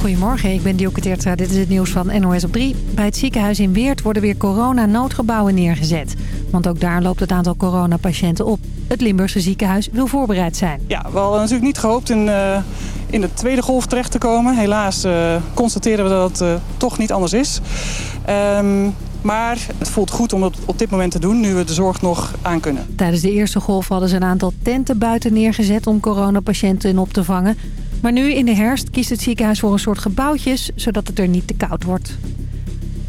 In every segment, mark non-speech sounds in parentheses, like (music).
Goedemorgen, ik ben Dielke Teertra. Dit is het nieuws van NOS op 3. Bij het ziekenhuis in Weert worden weer corona-noodgebouwen neergezet. Want ook daar loopt het aantal coronapatiënten op. Het Limburgse ziekenhuis wil voorbereid zijn. Ja, we hadden natuurlijk niet gehoopt in, uh, in de tweede golf terecht te komen. Helaas uh, constateren we dat het uh, toch niet anders is. Um, maar het voelt goed om het op dit moment te doen, nu we de zorg nog aan kunnen. Tijdens de eerste golf hadden ze een aantal tenten buiten neergezet om coronapatiënten in op te vangen. Maar nu in de herfst kiest het ziekenhuis voor een soort gebouwtjes, zodat het er niet te koud wordt.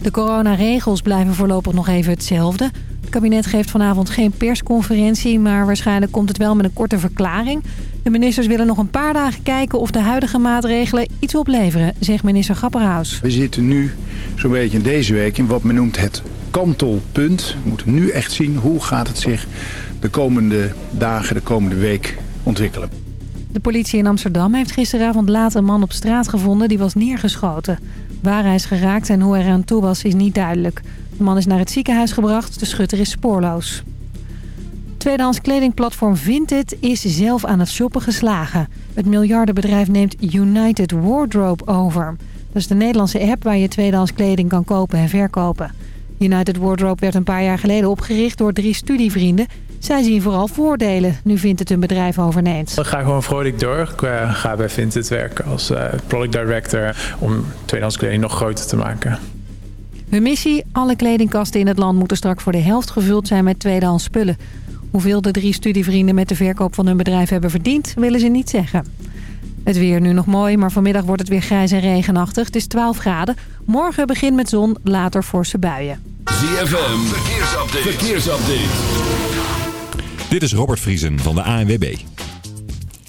De coronaregels blijven voorlopig nog even hetzelfde. Het kabinet geeft vanavond geen persconferentie, maar waarschijnlijk komt het wel met een korte verklaring. De ministers willen nog een paar dagen kijken of de huidige maatregelen iets opleveren, zegt minister Grapperhaus. We zitten nu zo'n beetje in deze week in wat men noemt het kantelpunt. We moeten nu echt zien hoe gaat het zich de komende dagen, de komende week ontwikkelen. De politie in Amsterdam heeft gisteravond laat een man op straat gevonden die was neergeschoten. Waar hij is geraakt en hoe hij eraan toe was is niet duidelijk. De man is naar het ziekenhuis gebracht, de schutter is spoorloos. Tweedehands kledingplatform Vinted is zelf aan het shoppen geslagen. Het miljardenbedrijf neemt United Wardrobe over. Dat is de Nederlandse app waar je tweedehands kleding kan kopen en verkopen. United Wardrobe werd een paar jaar geleden opgericht door drie studievrienden. Zij zien vooral voordelen, nu vindt het hun bedrijf overneemt. Ik ga gewoon vrolijk door. Ik uh, ga bij Vinted werken als uh, product director om tweedehands kleding nog groter te maken. Hun missie? Alle kledingkasten in het land moeten straks voor de helft gevuld zijn met tweedehands spullen. Hoeveel de drie studievrienden met de verkoop van hun bedrijf hebben verdiend, willen ze niet zeggen. Het weer nu nog mooi, maar vanmiddag wordt het weer grijs en regenachtig. Het is 12 graden. Morgen begint met zon, later forse buien. ZFM, verkeersupdate. verkeersupdate. Dit is Robert Vriesen van de ANWB.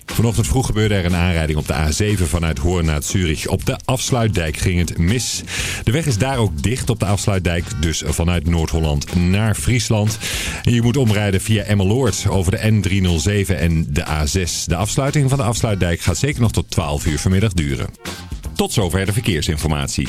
Vanochtend vroeg gebeurde er een aanrijding op de A7 vanuit Hoorn naar Zurich. Op de afsluitdijk ging het mis. De weg is daar ook dicht op de afsluitdijk, dus vanuit Noord-Holland naar Friesland. Je moet omrijden via Emmeloord over de N307 en de A6. De afsluiting van de afsluitdijk gaat zeker nog tot 12 uur vanmiddag duren. Tot zover de verkeersinformatie.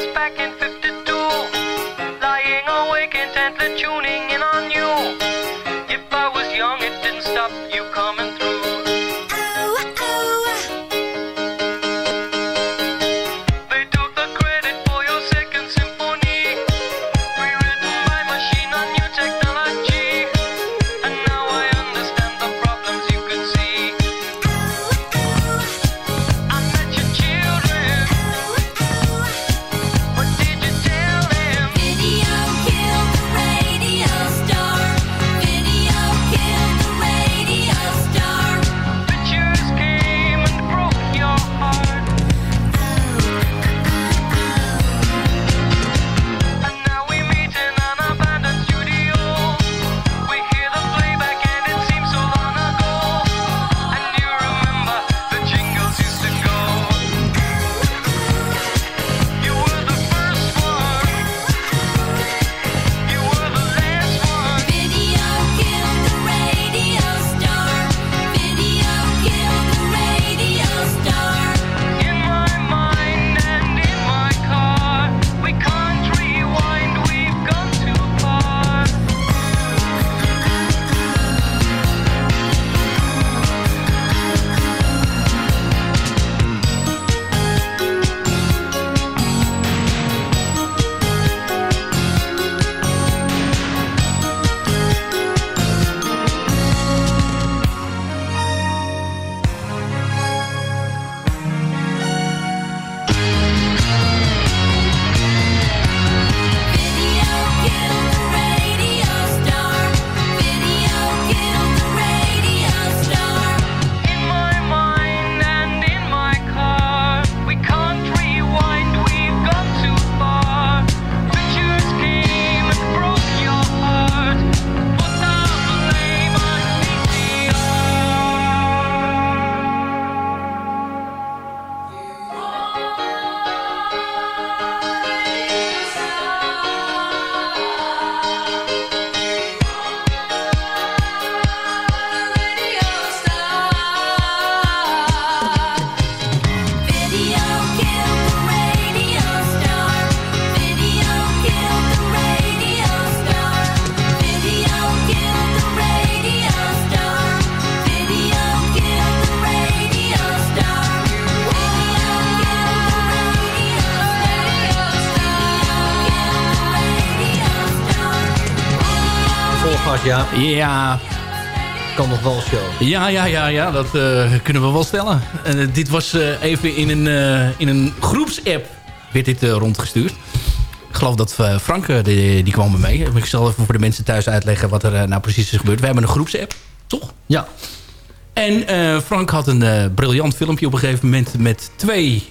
Video kill the radio. Ja. Ja, Kan nog wel show. ja, ja, ja, ja dat eh, kunnen we wel stellen. En, eh, dit was eh, even in een, in een groepsapp werd dit rondgestuurd. Ik geloof dat Frank, die, die kwam mij. Ik zal even voor de mensen thuis uitleggen wat er nou precies is gebeurd. We hebben een groepsapp, toch? Ja. En Frank had een briljant filmpje op een gegeven moment... met twee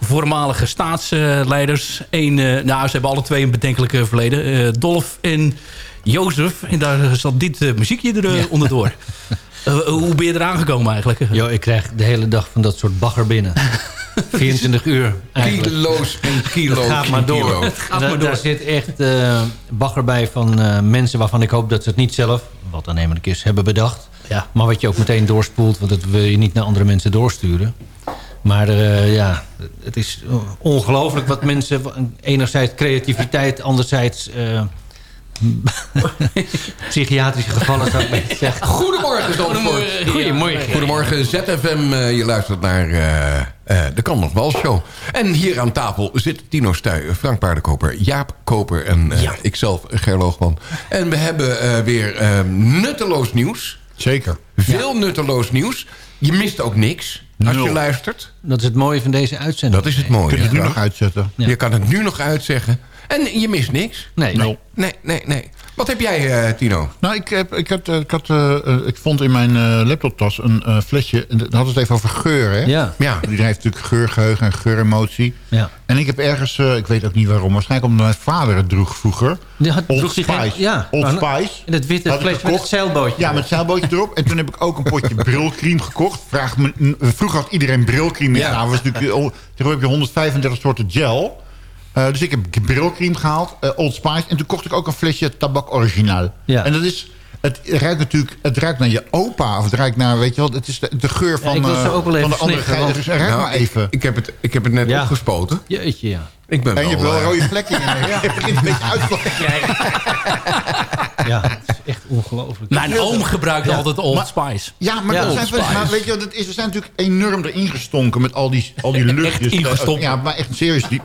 voormalige staatsleiders. Eén, nou, ze hebben alle twee een bedenkelijke verleden. Dolf en Jozef. En daar zat dit eh, muziekje er eh, onderdoor. (laughs) Eh, hoe ben je eraan gekomen eigenlijk? Jo, ik krijg de hele dag van dat soort bagger binnen. (laughs) 24 uur eigenlijk. Kilo's en kilo's Het gaat maar door. gaat Daar- maar door. Daar zit echt eh, bagger bij van eh, mensen waarvan ik hoop dat ze het niet zelf, wat dan namelijk is, hebben bedacht. Ja. Maar wat je ook meteen doorspoelt, want dat wil je niet naar andere mensen doorsturen. Maar eh, ja, het is ongelooflijk wat mensen... Enerzijds creativiteit, anderzijds... (laughs) psychiatrische gevallen zou ik zeggen. Goedemorgen, Zandvoort. Goedemorgen. Goedemorgen, ZFM. eh, je luistert naar eh, eh, de Kan Nog Wel Show. En hier aan tafel zit Tino Stuy, Frank Paardenkoper, Jaap Koper en eh, ikzelf, Gerloogman. En we hebben eh, weer nutteloos nieuws. Zeker. Veel nutteloos nieuws. Je mist ook niks als je luistert. Dat is het mooie van deze uitzending. Dat is het mooie. Kun je het nu nog uitzetten? Ja. Je kan het nu nog uitzeggen. En je mist niks. Nee. Nee, nee, nee. Wat heb jij, eh, Tino? Nou, ik, heb, ik, had, eh, ik, had, eh, ik vond in mijn eh, laptoptas een eh, flesje... en Dan hadden we het even over geur, hè? Ja. Ja. Iedereen heeft natuurlijk geurgeheugen en geuremotie. Ja. En ik heb ergens, eh, ik weet ook niet waarom... waarschijnlijk omdat mijn vader het droeg vroeger. Die had- Old droeg die geen- Spice. ja. Old Nou, Spice. in het witte Had flesje met het zeilbootje. Ja, met het zeilbootje erop. En toen heb ik ook een potje (laughs) brilcreme gekocht. Vraag me, vroeger had iedereen brilcreme in Ja. staan. Was natuurlijk, tegenwoordig heb je 135 soorten gel. Eh, dus ik heb brilcreme gehaald, eh, Old Spice. En toen kocht ik ook een flesje tabak original. Ja. En dat is... Het ruikt natuurlijk het ruikt naar je opa. Of het ruikt naar, weet je wel, het is de, de geur van, ik wil ze eh, ook wel van even de andere geit. want- Dus ruik Nou, maar even. Ik, ik, heb het, ik heb het net Ja. opgespoten. Jeetje, ja. Ik ben en je hebt wel eh, rode vlekken in je. Ja. (laughs) Je begint een beetje krijgen. Ja, het is echt ongelooflijk. Mijn oom gebruikte altijd Old Maar- Spice. Ja, maar, Ja, dat zijn, Spice. maar weet je het is? We zijn natuurlijk enorm erin gestonken met al die, al die (laughs) luchtjes. ingestonken. Ja, maar echt serieus. Die,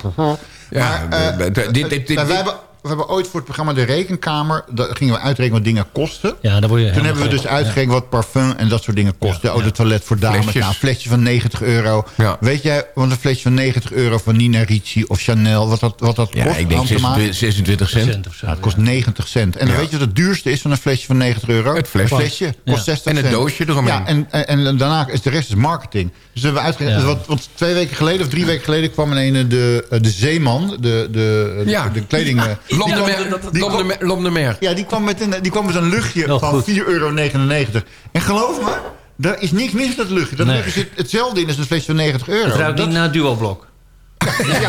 Ja, maar, eh, de- dit- dit- dit- wij, hebben, we hebben ooit voor het programma De Rekenkamer... daar gingen we uitrekenen wat dingen kosten. Ja, daar word je Toen hebben we dus uitgerekend wat parfum en dat soort dingen kosten. Ja, oh, de toilet voor dames. Flesjes. Nou, een flesje van 90 euro. Ja. Weet jij, want een flesje van 90 euro van Nina Ricci of Chanel... wat dat, wat dat Ja, kost ik denk aan te maken? 26, 26 cent. Cent of zo, Ja, het kost 90 cent. En dan Ja. weet je wat het duurste is van een flesje van 90 euro? Het flesje. Een flesje kost Ja. 60 En het cent. doosje eromheen. Ja, en, en, en daarna is de rest is marketing. Dus we hebben uitgerekend... Ja. Want, want twee weken geleden of drie weken geleden kwam een ene de, eh, de Zeeman, de, de, Ja. de kleding... (laughs) Lomdemer. ja, die kwam met een, die kwam met een luchtje van goed. 4,99 euro. En geloof me, daar is niks mis met dat luchtje. Dat Nee. luchtje zit hetzelfde in als een flesje van 90 euro. Het ruikt dat, niet naar duoblok. (laughs) ja,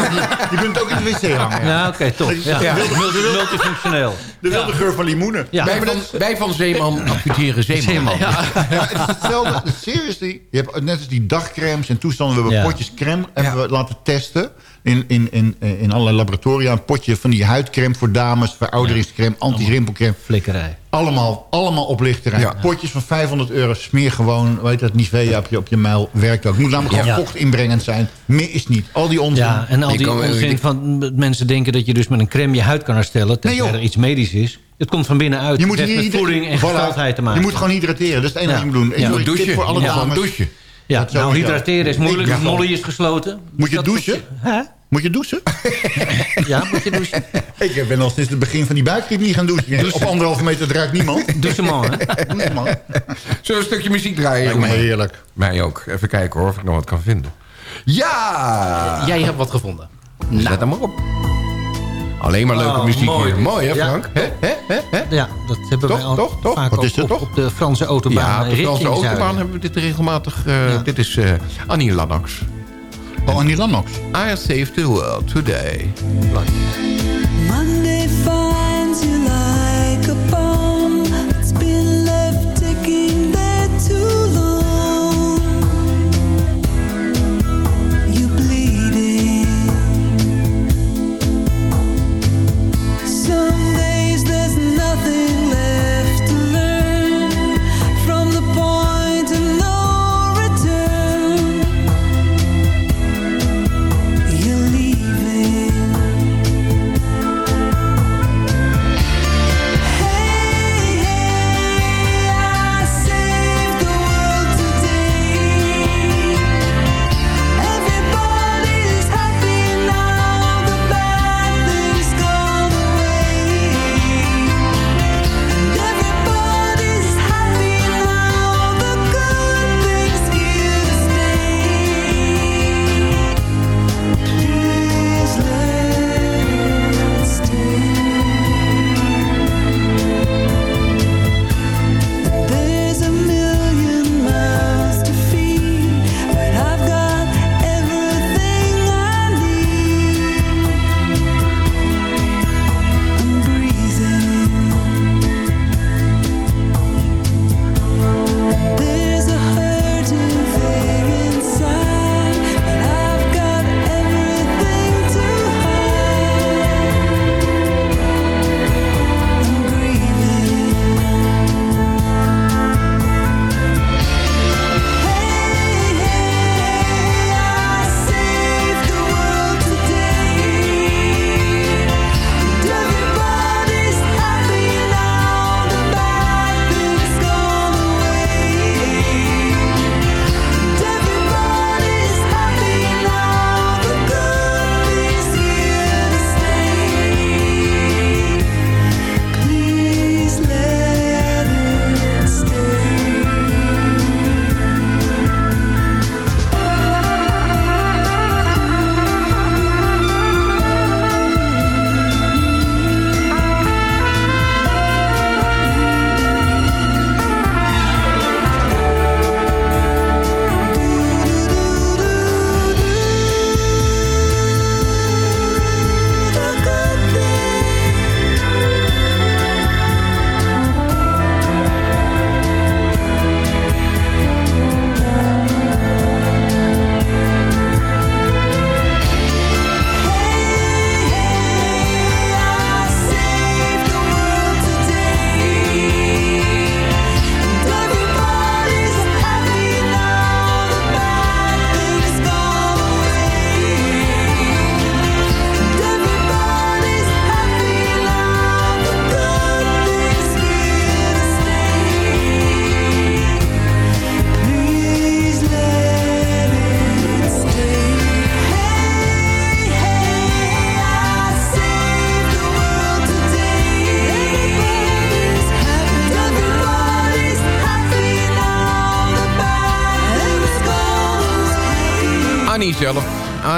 je, kunt het ook in de wc hangen. Ja, oké, top. Ja. Ja. Multi- Multifunctioneel. De wilde geur van limoenen. Ja. Wij, van, wij van Zeeman adverteren Zeeman. Zeeman. Ja, het is hetzelfde. Seriously. Je hebt net als die dagcrèmes en toestanden. We hebben Ja. potjes crème hebben we laten testen. In, in, in, in allerlei laboratoria. Een potje van die huidcrème voor dames. Verouderingscrème, anti-rimpelcrème. Flikkerij. Allemaal, allemaal oplichterij. Ja. Potjes van 500 euro. Smeer gewoon, weet dat, Nivea op je, op je muil. Werkt ook. Het moet namelijk gewoon Ja. vochtinbrengend zijn. Meer is niet. Al die onzin. Ja, en al Die onzin van mensen denken dat je dus met een crème je huid kan herstellen. Tenzij joh. er iets medisch is. Het komt van binnenuit. je moet het heeft hier met voeding en Voilà. gesteldheid te maken. Je moet gewoon hydrateren. Dat is het enige Ja. wat je moet doen. En Ja. douchen. voor alle moet dames. douchen. Ja, dat nou, hydrateren is moeilijk. Het molly is gesloten. Moet je douchen? Hè? Moet je douchen? (laughs) Ja, moet je douchen. (laughs) Ik ben al sinds het begin van die buikgriep niet gaan douchen. Op anderhalve meter draait niemand. (laughs) Douchement, hè? Douche, man. Zullen we een stukje muziek draaien? Lijkt me jongen? heerlijk. Mij ook. Even kijken hoor of ik nog wat kan vinden. Ja! Jij hebt wat gevonden. Zet hem maar op. Alleen maar leuke Oh, muziek mooi. hier. Mooi hè Ja. Frank? Hè? Hè? Hè? Hè? Ja, dat hebben Toch, wij al toch, toch? vaak Wat is op, toch? op de Franse autobaan. Ja, op de richting Franse autobaan zuiden. hebben we dit regelmatig. eh, Dit is eh, Annie Lennox. Oh, Annie Lennox. I saved the world today. Monday finds you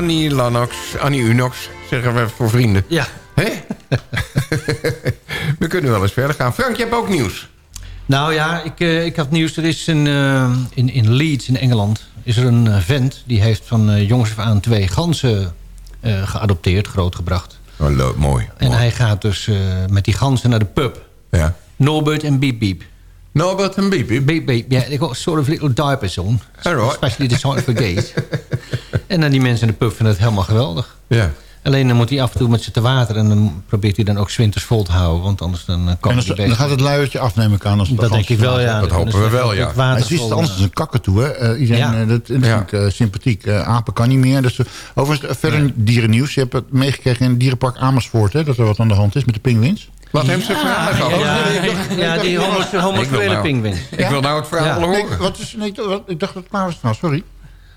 Annie Lanox. Annie Unox. Zeggen we voor vrienden. Ja. Hè? (laughs) we kunnen wel eens verder gaan. Frank, je hebt ook nieuws. Nou ja, ik, eh, ik had nieuws. Er is een, eh, in, in Leeds in Engeland is er een eh, vent... die heeft van eh, jongens af aan twee ganzen geadopteerd, grootgebracht. Oh, leuk, mooi. En mooi. hij gaat dus met die ganzen naar de pub. Ja. Norbert en Beep Beep. Norbert en Beep Beep? Beep Beep, yeah, they got sort of little diapers on. Alright. Especially designed for gays. En dan die mensen in de pub vinden het helemaal geweldig. Ja. Alleen dan moet hij af en toe met ze te water... en dan probeert hij dan ook zwinters vol te houden. Want anders dan eh, kan En hij dan, gaat het luiertje afnemen kan als Dat denk ik wel, ja. Dat hopen we wel, ja. Het Maar water het is iets anders dan een kakatoe. Hè? Eh, iedereen, Ja. eh, dat, dat vind Ja. ik eh, sympathiek. Eh, apen kan niet meer. Dus, overigens, verder dierennieuws. Je hebt het meegekregen in het dierenpark Amersfoort... Hè, dat er wat aan de hand is met de pinguïns. Laat hem zijn verhaal even Ja, ja, die Ik homoseksuele nou- pinguïns. Ik wil nou het verhaal Ja. Horen. wat is, nee, ik dacht dat het klaar was sorry.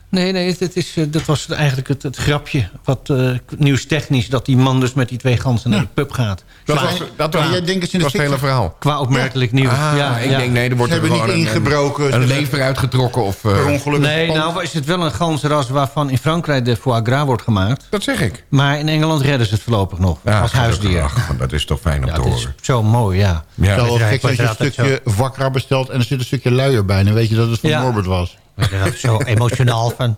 Nee, nee, het, het is, eh, dat was eigenlijk het, het grapje. Wat eh nieuwstechnisch, dat die man dus met die twee ganzen naar de pub gaat. Dat Qua- was, dat Maar was, jij denkt het hele verhaal. Qua opmerkelijk nieuws. Ah, ja, ik ja. denk, nee, er wordt Ze er hebben gewoon niet ingebroken. Een, een lever uitgetrokken. Of, eh, Per ongeluk Nee, nou is het wel een ganzenras waarvan in Frankrijk de foie gras wordt gemaakt. dat zeg ik. Maar in Engeland redden ze het voorlopig nog. Ja, als huisdier. Ach, dat is toch fijn om Ja, te het is horen. zo mooi, ja. Ja. Ja, gek dat je een stukje wakra bestelt... en er zit een stukje luier bij. Dan weet je dat het van. Norbert was. Ik ben er zo emotionaal van.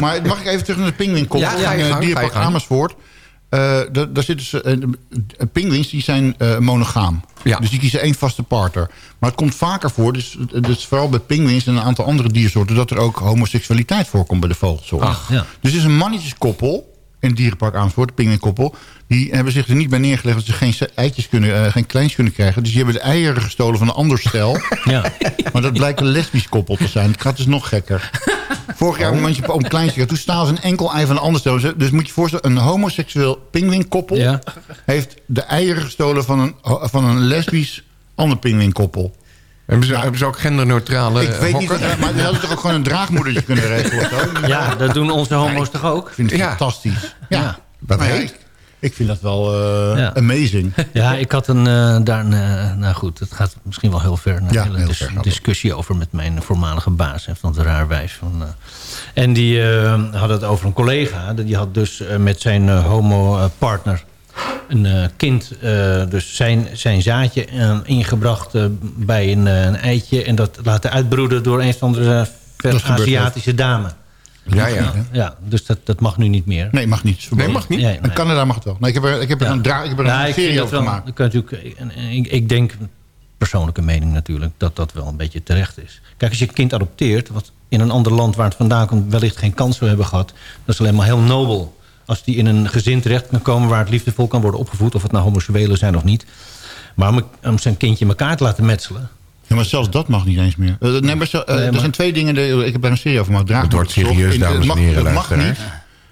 Maar mag ik even terug naar de pinguïnkoppel? Ja, gang, het dierpark. Amersfoort. Eh, daar, daar zitten ze, pinguïns die zijn eh, monogaam. Ja. Dus die kiezen één vaste partner. Maar het komt vaker voor, dus, dus vooral bij pinguïns en een aantal andere diersoorten... dat er ook homoseksualiteit voorkomt bij de vogelsoort. ja. Dus er is een mannetjeskoppel in het dierenpark Amersfoort, pinguïnkoppel... die hebben zich er niet bij neergelegd dat ze geen eitjes kunnen, eh, geen kleins kunnen krijgen. Dus die hebben de eieren gestolen van een ander stel. (laughs) Ja. Maar dat blijkt een lesbisch koppel te zijn. Het gaat dus nog gekker. Vorig jaar een mandje om kleintje. Toen stalen ze een enkel ei van een ander stel. Dus moet je je voorstellen, een homoseksueel pinguïnkoppel... Ja. heeft de eieren gestolen van een, van een lesbisch ander pinguïnkoppel. Hebben ze, hebben ze ook genderneutrale Ik weet hokken? wat- maar die hadden toch ook gewoon een draagmoedertje kunnen regelen (laughs) ja, dat doen onze homo's toch ook? Ik vind het Ja. fantastisch. Ja. Ja. Maar ja, ik, ik vind dat wel eh, Ja. amazing. (laughs) Ja, ik had een, eh, daar een, eh, nou goed, het gaat misschien wel heel ver. Een Ja, hele heel dis- ver gaat het. discussie over met mijn voormalige baas. Hè, van het raarwijs. Van, eh. en die eh, had het over een collega. Die had dus eh, met zijn eh, homo-partner een eh, kind, eh, dus zijn, zijn zaadje ingebracht eh, bij een, een eitje. En dat laten uitbroeden door een of andere Aziatische dame. Ja, ja. Ja, dus dat, dat mag nu niet meer. Nee, mag niet. Nee, mag niet. Nee, In nee. Canada mag het wel. Nee, ik heb er, ik heb er Ja. een, dra ik heb er Ja, een ik vind serie over gemaakt. je natuurlijk, ik, ik denk, persoonlijke mening natuurlijk, dat dat wel een beetje terecht is. Kijk, als je een kind adopteert, wat in een ander land waar het vandaan komt wellicht geen kans zou hebben gehad, dat is alleen maar heel nobel. Als die in een gezin terecht kan komen waar het liefdevol kan worden opgevoed, of het nou homoseksuelen zijn of niet. Maar om, om zijn kindje in elkaar te laten metselen, Ja, maar zelfs dat mag niet eens meer. Eh, nee, maar, eh, Er zijn twee dingen. de- ik heb daar een serie over gemaakt. Het wordt serieus, In- dames en heren, Het mag niet.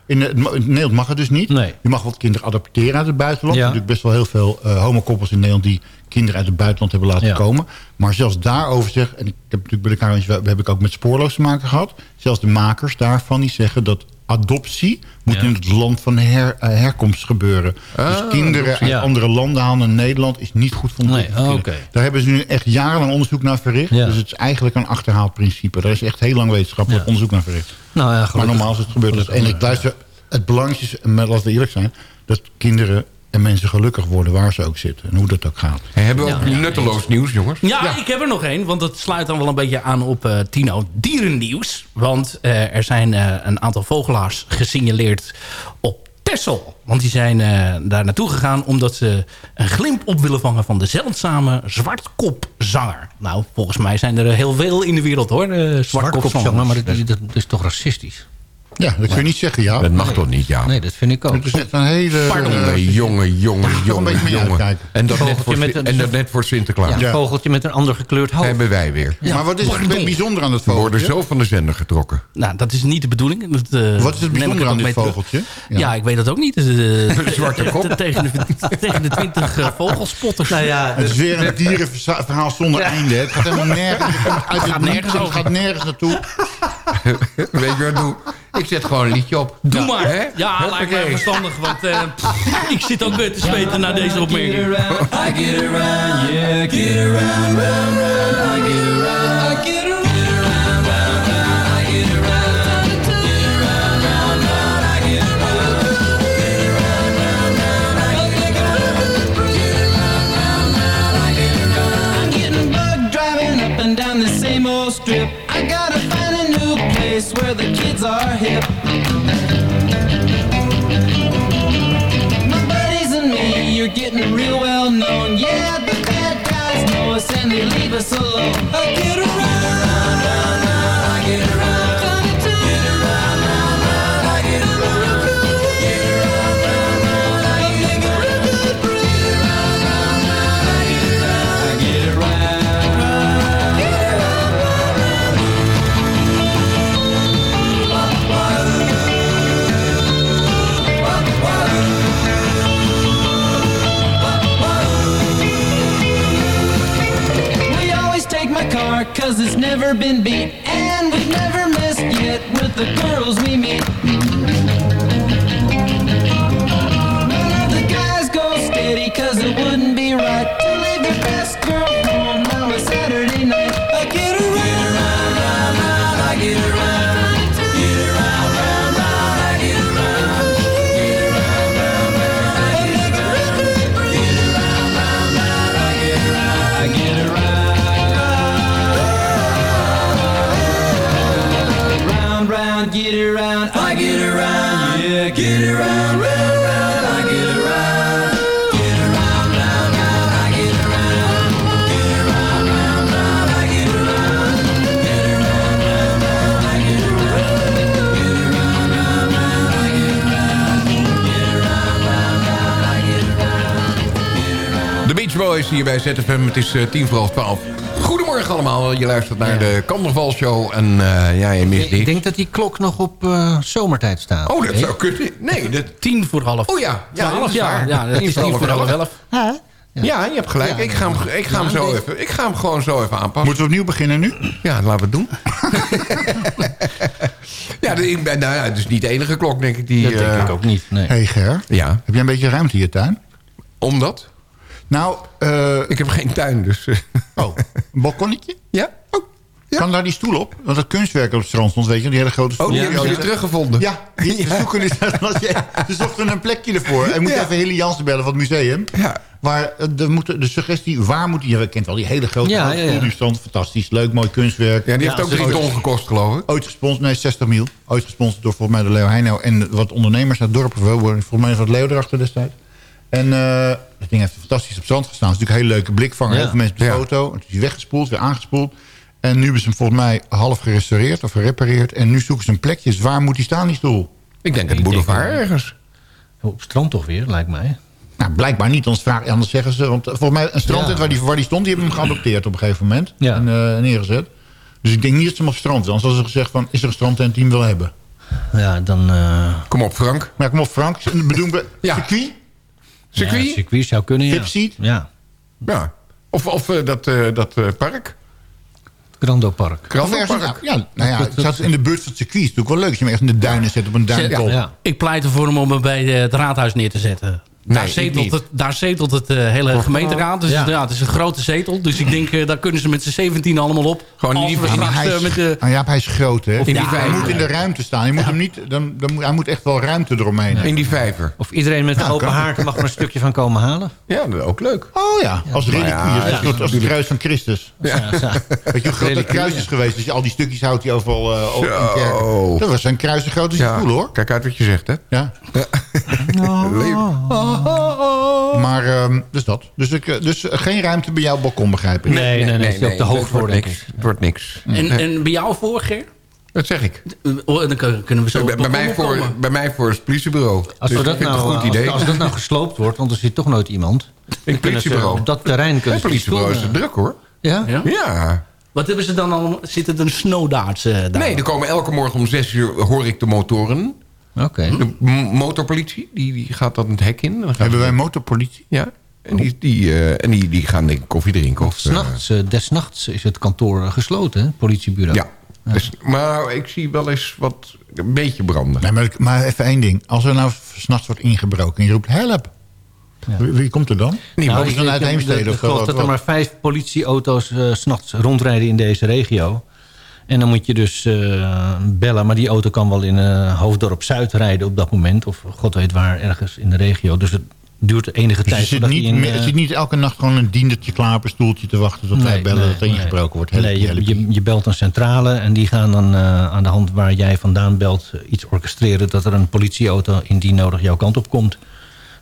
In, Nederland mag het dus niet. Nee. Je mag wat kinderen adopteren uit het buitenland. Ja. Er zijn natuurlijk best wel heel veel eh homokoppels in Nederland... die kinderen uit het buitenland hebben laten Ja. komen. Maar zelfs daarover zeg... en ik heb natuurlijk bij de we heb ik ook met spoorloos te maken gehad. Zelfs de makers daarvan die zeggen dat adoptie... moet Ja. in het land van her, eh, herkomst gebeuren. dus Ah, kinderen adoptie. uit Ja. andere landen halen naar Nederland... is niet goed voor Nee, oh. Daar hebben ze nu echt jarenlang onderzoek naar verricht. Ja. Dus het is eigenlijk een achterhaald principe. Daar is echt heel lang wetenschappelijk onderzoek naar verricht. nou ja, Maar normaal is het gebeurd. Dus, en ik luister, het belangrijkste is, en laten we eerlijk zijn... dat kinderen en mensen gelukkig worden waar ze ook zitten. En hoe dat ook gaat. Hebben we ook Ja. nutteloos nieuws, jongens? Ja, ik heb er nog één, want dat sluit dan wel een beetje aan op eh, Tino dierennieuws. Want eh, er zijn eh, een aantal vogelaars gesignaleerd op Texel. Want die zijn eh, daar naartoe gegaan omdat ze een glimp op willen vangen van de zeldzame zwartkopzanger. Nou, volgens mij zijn er heel veel in de wereld hoor, eh Zwartkopzanger, maar dat, dat, dat is toch racistisch? Ja, dat kun je niet zeggen, ja. Dat mag toch niet, ja? Nee, dat vind ik ook. Het is echt een hele... Pardon, eh, een beetje meer jongen. uitkijken? En dat, net Vogeltje voor, met een- en dat net voor Sinterklaas. Ja, Ja. vogeltje met een ander gekleurd hoofd. Hebben wij weer. maar wat is Pardon. het bijzonder aan het We worden vogeltje? zo van de zender getrokken. Nou, dat is niet de bedoeling. Dat, eh, Wat is het bijzonder aan dit vogeltje? Ja. ik weet dat ook niet. Eh, (laughs) zwarte (laughs) kop. tegen, de, tegen de 20 eh, vogelspotters. Nou ja, Het is weer een (laughs) dierenverhaal zonder einde. Het gaat helemaal nergens, het gaat nergens en het over. gaat nergens naartoe. Weet je wat doe? Ik zet gewoon een liedje op. Doe Ja, maar. hè? Ja, lijkt mij verstandig. Want eh, ik zit ook weer te zweten na deze opmerking. I get around, yeah, get around, round, round. I get around, never been beat. And we've never missed yet with the girls Boys hier bij ZFM. Het is eh, tien voor half twaalf. Goedemorgen allemaal. Je luistert naar de Kandervalshow. En eh, ja, je mist Ik niks. denk dat die klok nog op eh, zomertijd staat. Oh, dat Nee? zou kunnen. Nee, (laughs) dat... Tien voor half. Oh ja, ja, is ja, ja, dat is tien voor half elf. Ja, je hebt gelijk. Ik ga hem, ik ga hem, zo, even, ik ga hem gewoon zo even aanpassen. Moeten we opnieuw beginnen nu? Ja, laten we het doen. (laughs) (laughs) ja, de, ik ben, nou, ja, het is niet de enige klok, denk ik. Die, Dat denk ik ook niet. Nee. hey Ger, Ja, heb jij een beetje ruimte in je tuin? omdat? Nou, eh, Ik heb geen tuin, dus... eh, (laughs) oh, een balkonnetje? ja? Oh, ja. Kan daar die stoel op? Want dat kunstwerk op het strand stond, weet je, die hele grote stoel. Oh, die Ja, hebben jullie teruggevonden? Ja, die die zoeken als (laughs) je, ze zochten een plekje ervoor. En moet Ja. even Hilly Jansen bellen van het museum. Ja. Waar eh, de, moet, de suggestie, waar moet die... Je kent wel die hele grote Ja, ja, ja. fantastisch, leuk, mooi kunstwerk. Ja, die heeft Ja, ook drie zeker. ton gekost, geloof ik. Ooit gesponsord, nee, 60 mil. Ooit gesponsord door volgens mij de Leo Heino en wat ondernemers uit het dorp. Volgens mij was Leo erachter destijds. En eh dat ding heeft fantastisch op strand gestaan. Het is natuurlijk een hele leuke blikvanger. Ja. Heel veel mensen op de Ja. foto. Het is hij weggespoeld, weer aangespoeld. En nu hebben ze hem volgens mij half gerestaureerd of gerepareerd. En nu zoeken ze een plekje. Dus waar moet die staan, die stoel? Ik denk het boulevard wel. ergens. Op het strand toch weer, lijkt mij. Nou, blijkbaar niet, anders, vraag, anders zeggen ze... Want eh, volgens mij een strand Ja. waar, die, waar die stond, die hebben hem geadopteerd op een gegeven moment. Ja. En eh, neergezet. Dus ik denk niet dat ze hem op strand Anders hadden ze gezegd van, is er een strandtent die hem wil hebben? Ja, dan... eh Kom op, Frank. Maar kom op, Frank. Bedoelen we Ja. circuit? Circuit? Ja, circuit zou kunnen, ja. Tipseat? Ja, Ja. Of, of eh, dat, eh, dat eh, park. Grando Park. Ergens, Krantenpark. ja, nou ja, het zat in de buurt van het circuit. Het is natuurlijk wel leuk als je hem echt in de duinen zet op een duintop. Ja. Ik pleit ervoor om hem bij het raadhuis neer te zetten. Nee, daar, zetelt het, daar zetelt het eh, hele gemeenteraad. Dus Ja. ja. het is een grote zetel. Dus ik denk, eh, daar kunnen ze met z'n 17 allemaal op. Gewoon in die- hij, eh, is, met de... ah ja, hij is groot, hè? in die hij moet in de ruimte staan. Je moet hem niet, dan, dan moet, hij moet echt wel ruimte eromheen. In die vijver. Of iedereen met een Ja, open kan. haard mag er een stukje van komen halen. Ja, dat is ook leuk. Oh ja, als reliquie. Nou ja, als, ja, het kruis van Christus. Ja. Ja. Weet je hoe groot dat kruis ja. is geweest? Dus je al die stukjes houdt hij overal uh, op in Zo. kerken. Dat was een kruis zo groot als je Ja, voelen, hoor. Kijk uit wat je zegt, hè. Ja. (laughs) Leven. Maar, ehm, dus dat. Dus, ik, eh, dus eh, geen ruimte bij jouw balkon, begrijp ik. Nee, nee, nee. De hoogte het voor, wordt niks. ik. Het wordt niks. En, en bij jou voor, Ger? Dat zeg ik. Eh, oh, Dan kun- kunnen we zo Bij, bij mij voor, komen. bij mij voor het politiebureau. Als, Dus dat het nou, een goed als, idee. als dat nou gesloopt wordt, want er zit toch nooit iemand. Het politiebureau. Op dat terrein Het kunnen ze politiebureau is het druk, hoor. Ja? Ja? Ja. Wat hebben ze dan allemaal? Zitten er snowdarts eh, daar? Nee, er komen elke morgen om zes uur hoor ik de motoren. Oké. De motorpolitie, die, die gaat dan het hek in. En dan Hebben wij motorpolitie? Ja. En die, die, eh, en die, die gaan denk ik koffie drinken. Of, eh, S'nachts, eh, desnachts is het kantoor gesloten, hè? het politiebureau. ja. Dus, maar ik zie wel eens wat een beetje branden. Nee, maar, maar even één ding. Als er nou s'nachts wordt ingebroken en je roept help. Wie, wie komt er dan? Nou, Niet ik, vanuit ik- Heemstede ik of geloof dat er maar vijf politieauto's 's s'nachts rondrijden in deze regio. En dan moet je dus eh, bellen. Maar die auto kan wel in eh, Hoofddorp Zuid rijden op dat moment. Of god weet waar, ergens in de regio. Dus het, duurt enige Dus tijd. er zit, niet, die in, eh, zit niet elke nacht gewoon een diendertje klaar op een stoeltje te wachten... tot wij bellen dat er ingebroken wordt. Nee, je, je, je belt een centrale en die gaan dan aan de hand waar jij vandaan belt... iets orchestreren dat er een politieauto indien nodig jouw kant op komt.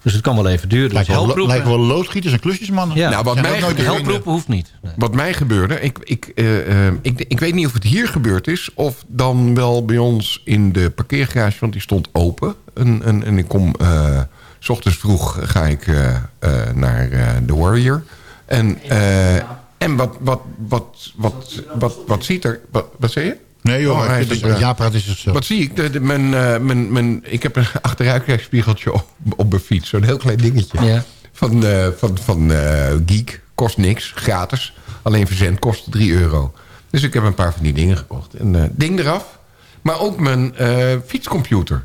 Dus het kan wel even duren. Lijkt Dus wel, helproepen- lijken wel loodgieters en klusjesmannen. Ja. Nou, wat mij vinden. helproepen hoeft niet. Nee. Wat mij gebeurde, ik, ik, eh, eh, ik, ik weet niet of het hier gebeurd is... of dan wel bij ons in de parkeergarage, want die stond open. En, en, en ik kom, eh, s ochtends vroeg ga ik eh, eh, naar eh, The Warrior. En, eh, en wat, wat, wat, wat, wat, wat ziet er... Wat, wat zei je? Nee joh, Oh, is er, ja. ja, praat is het zo. Wat zie ik? De, de- mijn, eh, mijn, mijn, ik heb een achteruitkijkspiegeltje op, op mijn fiets. Zo'n heel klein dingetje. Ja. Van, eh, van, van eh, Geek. Kost niks. Gratis. Alleen verzend kost 3 euro. Dus ik heb een paar van die dingen gekocht. En eh, ding eraf. Maar ook mijn eh, fietscomputer.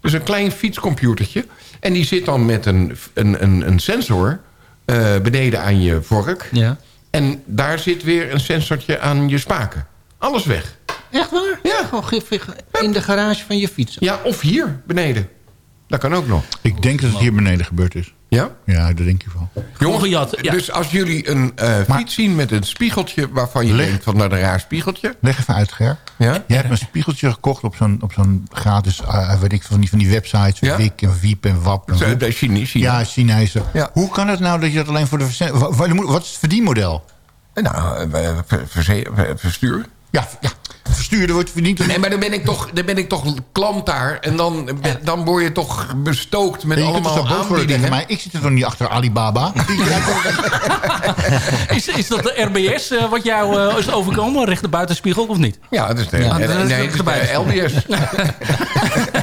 Dus een klein fietscomputertje. En die zit dan met een, een, een, een sensor eh, beneden aan je vork. Ja. En daar zit weer een sensortje aan je spaken. Alles weg. Echt waar? Ja. Gewoon in de garage van je fiets. Ja, of hier beneden. Dat kan ook nog. Ik denk dat het hier beneden gebeurd is. Ja? Ja, dat denk ik wel. Jongens, gejat, ja. dus als jullie een eh, Maar- fiets zien met een spiegeltje... waarvan je Leg- denkt van nou, een raar spiegeltje. Leg even uit, Ger. Ja? Jij hebt een spiegeltje gekocht op zo'n op zo'n gratis, eh, weet ik, van die, van die websites. Ja. Wik en Wiep en Wap. En Zo, Chine, Chine. Ja, Chinese. Ja. Hoe kan het nou dat je dat alleen voor de Wat is het verdienmodel? Nou, eh, ver- verstuur. Ja, ja verstuurder wordt verdiend. Nee, maar dan ben ik toch, dan ben ik toch klant daar. En dan, ben- dan word je toch bestookt met allemaal aanbiedingen. mij. Ik zit er toch niet achter Alibaba. (laughs) Is, is dat de RBS eh, wat jou eh, is overkomen? Rechter buitenspiegel of niet? Ja, dat is de, Ja, nee, nee, buitenspiegel. LBS.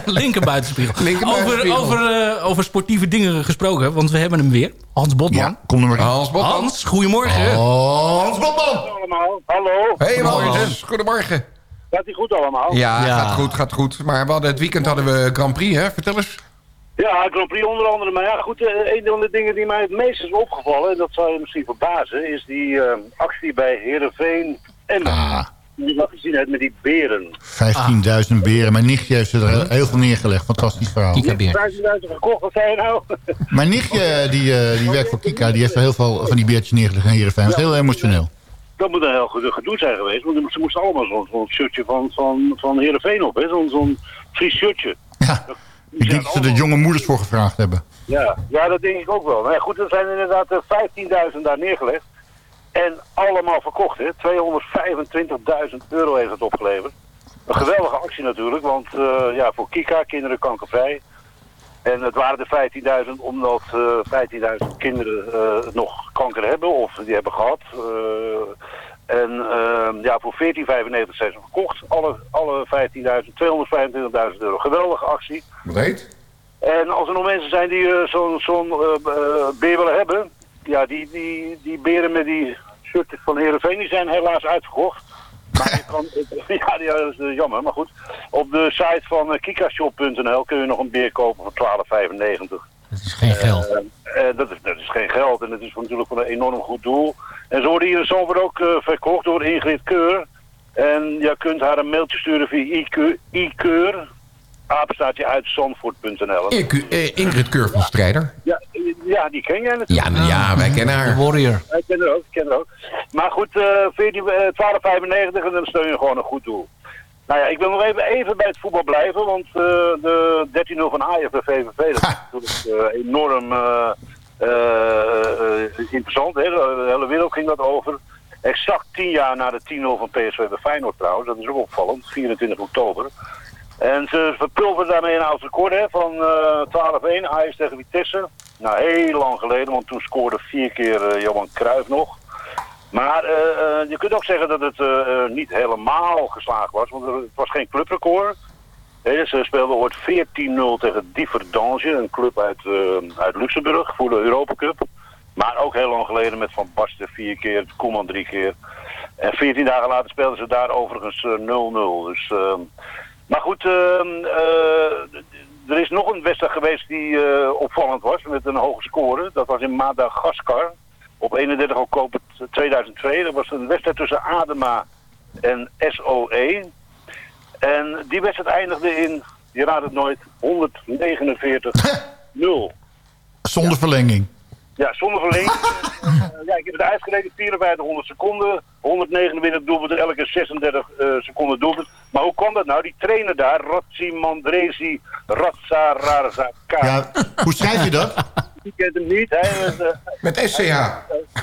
(laughs) Linker buitenspiegel. Linker over, buitenspiegel. over, eh, over sportieve dingen gesproken, want we hebben hem weer. Hans Botman. Ja, kom er maar in. Hans Botman. Hans, goedemorgen. Oh, Hans Botman! allemaal. Hallo. Hey. Goedemorgen. Gaat die goed allemaal? Ja, Ja. gaat goed, gaat goed. Maar we hadden het weekend hadden we Grand Prix, hè? Vertel eens. Ja, Grand Prix onder andere. Maar ja, goed, eh, een van de dingen die mij het meest is opgevallen, en dat zou je misschien verbazen, is die eh, actie bij Heerenveen en Ah. die wat gezien hebt met die beren. 15.000 beren. Mijn nichtje heeft er heel- veel neergelegd. Fantastisch verhaal. Kika beer. 15.000 gekocht, wat zei je nou? Mijn nichtje, die, eh, die werkt voor Kika, die heeft er heel veel van die beertjes neergelegd in Heerenveen. Dat is heel emotioneel. Dat moet een heel gedoe zijn geweest, want ze moesten allemaal zo'n zo'n shirtje van, van, van Heerenveen op, hè? Zo'n zo'n Fries shirtje. Ja, ik denk dat ze er jonge moeders voor gevraagd hebben. Ja, ja, dat denk ik ook wel. Goed, er zijn inderdaad eh, 15.000 daar neergelegd. En allemaal verkocht, hè. 225.000 euro heeft het opgeleverd. Een geweldige actie natuurlijk, want eh, ja, voor Kika, kinderen kankervrij. En het waren er 15.000 omdat eh 15.000 kinderen eh, nog kanker hebben of die hebben gehad. Eh, en eh, ja, voor 14,95 zijn ze verkocht. Alle, alle 15.000, 225.000 euro. Geweldige actie. Wat heet? En als er nog mensen zijn die eh, zo'n eh, eh, beer willen hebben, ja, die, die, die beren met die shirtjes van Heerenveen, die zijn helaas uitverkocht. Maar je kan, (laughs) ja, dat is jammer, maar goed. Op de site van eh, kikashop.nl kun je nog een beer kopen voor 12,95. Dat is geen geld. Eh, eh, dat, is, dat is geen geld en het is natuurlijk voor een enorm goed doel. En ze worden hier in Zandvoort ook eh, verkocht door Ingrid Keur. En je kunt haar een mailtje sturen via ikeur, apenstaatje uit zandvoort.nl. Ingrid Keur van Strijder. Ja, ja, die ken jij natuurlijk. Ja, nou ja, wij kennen De haar. Warrior. Ik ken haar ook, ik ken haar ook. Maar goed, eh 14, eh, 12,95 en dan steun je gewoon een goed doel. Nou ja, ik wil nog even, even bij het voetbal blijven, want eh, de 13-0 van Ajax bij VVV, dat is natuurlijk eh, enorm eh, eh, eh, interessant. Hè? De hele wereld ging dat over. Exact 10 jaar na de 10-0 van PSV bij Feyenoord trouwens, dat is ook opvallend, 24 oktober. En ze verpulveren daarmee een oud record hè, van eh 12-1, Ajax tegen Vitesse. Nou, heel lang geleden, want toen scoorde vier keer eh, Johan Cruijff nog. Maar eh, je kunt ook zeggen dat het niet helemaal geslaagd was, want het was geen clubrecord. Nee, ze speelden ooit 14-0 tegen Differdange, een club uit, uit Luxemburg voor de Europa Cup. Maar ook heel lang geleden met Van Basten vier keer, Koeman drie keer. En 14 dagen later speelden ze daar overigens eh, 0-0. dus, maar goed, ehm, eh, er is nog een wedstrijd geweest die eh, opvallend was met een hoge score. Dat was in Madagaskar op 31 oktober 2002. Dat was een wedstrijd tussen Adema en SOE. En die wedstrijd eindigde in, je raadt het nooit, 149-0. (laughs) Zonder verlenging. Ja, zonder verlenging. (laughs) Eh, ja, ik heb het uitgereden, 5400 seconden, 129 doelpunten, elke 36 eh, seconden doelpunt. Maar hoe kwam dat nou? Die trainer daar, Razzi Mandresi Razzararzaka. Ja, hoe schrijf je dat? (laughs) Die kent hem niet. Hij was, eh, Met SCH.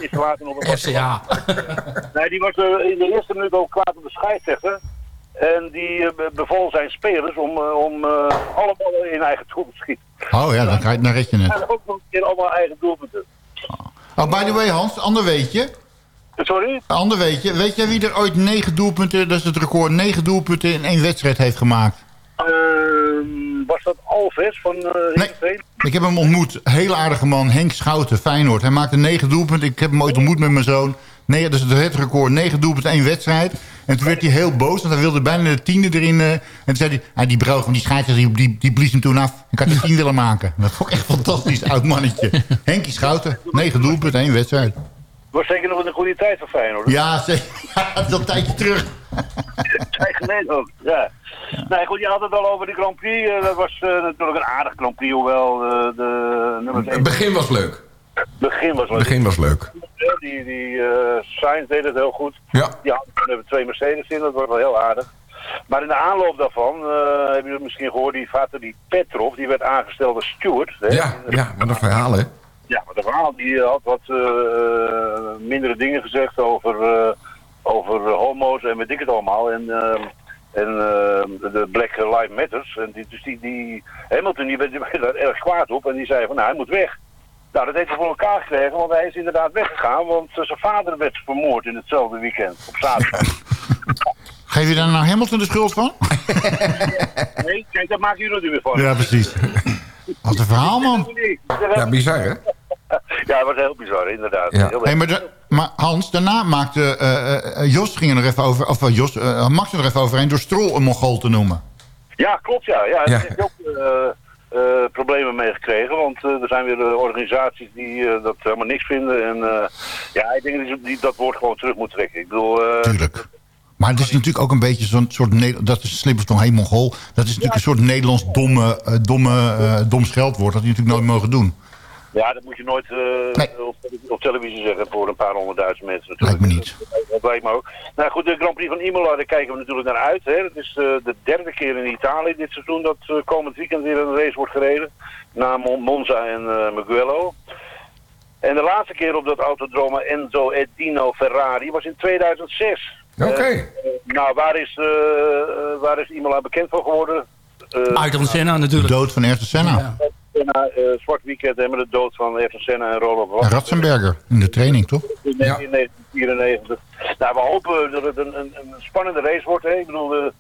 is later nog een FCA. (laughs) Nee, die was in de eerste minuut al kwaad op de scheidsrechter. En die eh, be- beval zijn spelers om, eh, om eh, alle ballen in eigen doel te schieten. Oh ja, dan, je, dan red je het. En ook nog keer allemaal eigen doelpunten. Oh, by the way, Hans, ander weetje. Sorry? Ander weetje. Weet jij wie er ooit negen doelpunten, dat is het record, negen doelpunten in één wedstrijd heeft gemaakt? Ehm, was dat Alves van eh Heerenveen? Ik heb hem ontmoet. Hele aardige man. Henk Schouten, Feyenoord. Hij maakte negen doelpunten. Ik heb hem ooit ontmoet met mijn zoon. Nee, dat is het record. Negen doelpunten, één wedstrijd. En toen werd hij heel boos, want hij wilde bijna de tiende erin. eh, en toen zei hij, ah, die brood van die scheidsrechter, die, die, die blies hem toen af. Ik had de tien willen maken. Dat vond ik echt fantastisch, oud mannetje. (laughs) Henkie Schouten, negen doelpunten, één wedstrijd. Was zeker nog een goede tijd voor Feyenoord. Ja, zeker. (laughs) Ja, dat tijdje terug. (laughs) Tijd geleden ook, ja. Nee, goed, je had het al over de Grand Prix. eh, dat was eh, natuurlijk een aardig Grand Prix, hoewel eh, de nummer Het begin was leuk. Het begin was leuk. begin was leuk. Die, die eh Sainz deed het heel goed. Ja. Die hadden twee Mercedes in, dat was wel heel aardig. Maar in de aanloop daarvan, eh hebben jullie misschien gehoord, die vader die Petrov, die werd aangesteld als steward. Hè? Ja, ja, wat een verhaal, hè? Ja, maar de verhaal die had wat eh, mindere dingen gezegd over, eh, over homo's en weet ik het allemaal. En, eh, en eh, de Black Lives Matters. En die, dus die, die Hamilton die werd, die werd daar erg kwaad op en die zei van nou, hij moet weg. Nou, dat heeft hij voor elkaar gekregen, want hij is inderdaad weggegaan, want eh, zijn vader werd vermoord in hetzelfde weekend, op zaterdag. (laughs) Geef je daar nou Hamilton de schuld van? (laughs) nee, kijk, daar maken jullie er weer van. Ja, precies. (laughs) Wat een verhaal, man. Ja, bizar, hè? Ja, het was heel bizar, inderdaad. Ja. Heel Hey, maar, de- maar Hans, daarna maakte eh, eh, Jos ging er nog even over, of Jos, Max er nog even overheen door Strol een Mongool te noemen. Ja, klopt ja. ja, Ja. Ook eh, problemen mee gekregen. Want eh, er zijn weer eh, organisaties die dat helemaal niks vinden. En ja, ik denk dat die, dat woord gewoon terug moet trekken. Ik bedoel... Tuurlijk. Maar het is natuurlijk ook een beetje zo'n soort... Ne- Dat is hey Mongool. Dat is natuurlijk een soort Nederlands domme, domme, dom scheldwoord. Dat die natuurlijk nooit mogen doen. Ja, dat moet je nooit eh, op, op televisie zeggen voor een paar honderdduizend mensen natuurlijk. Lijkt me niet. Dat lijkt me ook. Nou goed, de Grand Prix van Imola, daar kijken we natuurlijk naar uit. Hè. Het is eh, de derde keer in Italië dit seizoen dat eh, komend weekend weer een race wordt gereden. Na Mon- Monza en eh Mugello. En de laatste keer op dat autodrome Enzo Edino Ferrari was in 2006. Oké. Nou, waar is, waar is Imola bekend van geworden? Eh, Ayrton Senna natuurlijk. De dood van Ayrton Senna. Senna, eh, Zwart Weekend en met de dood van Ayrton Senna en Roland En Wacht. Ratzenberger in de training, toch? In 1994. Nou, we hopen dat het een, een, een spannende race wordt. Hè. Ik bedoel, de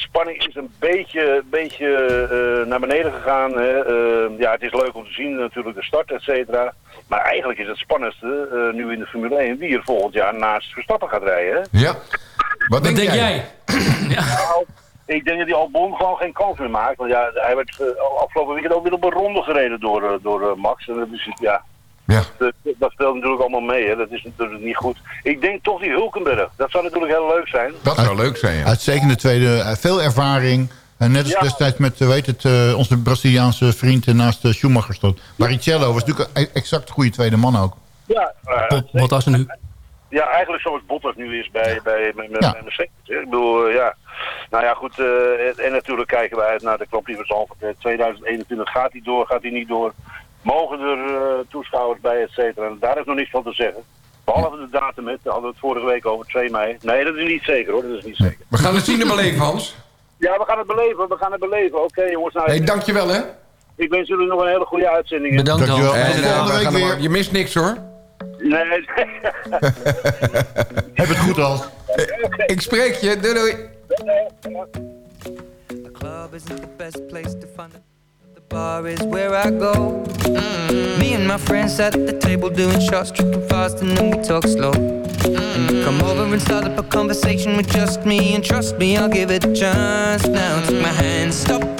spanning is een beetje, beetje eh, naar beneden gegaan. Hè. Eh, ja, het is leuk om te zien natuurlijk de start, et cetera. Maar eigenlijk is het spannendste eh, nu in de Formule 1 wie er volgend jaar naast Verstappen gaat rijden. Hè. Ja. Wat denk, denk jij? (clears throat) Nou, ik denk dat die Albon gewoon geen kans meer maakt. Want ja, hij werd eh, afgelopen weekend ook weer op een ronde gereden door, eh, door eh, Max. En dat is, ja, Ja. dat, dat speelt natuurlijk allemaal mee. Hè. Dat is natuurlijk niet goed. Ik denk toch die Hulkenberg. Dat zou natuurlijk heel leuk zijn. Dat zou leuk zijn, ja. Uitstekende tweede, veel ervaring. En net als Ja. destijds met, weet het, eh, onze Braziliaanse vriend naast de Schumacher stond. Barrichello was natuurlijk een exact een goede tweede man ook. Ja, eh, Wat was er nu? Ja eigenlijk zoals Bottas nu is bij, bij, bij, bij Ja. Mercedes. hè. Ik bedoel, eh, ja. Nou ja, goed. eh, en, en natuurlijk kijken wij uit naar de Grand Prix van Zandvoort. Eh, 2021 gaat hij door, gaat hij niet door. Mogen er eh, toeschouwers bij, et cetera. En daar is nog niks van te zeggen. Behalve de datum, daar hadden we het vorige week over 2 mei. Nee, dat is niet zeker hoor, dat is niet zeker. We gaan het zien en beleven, Hans. Ja, we gaan het beleven, we gaan het beleven. Oké jongens, nou, hey, dankjewel, hè. ik wens jullie nog een hele goede uitzending. Bedankt. Hans. En, En, volgende we week er weer. je mist niks, hoor. Nee, Heb het goed, Hans. Ik spreek je. Doei, doei. The club isn't the best place to find it. The bar is where I go. Me and my friends at the table doing shots, tripping fast, and then we talk slow. And you come over and start up a conversation with just me, and trust me, I'll give it a chance. Now take my hand, stop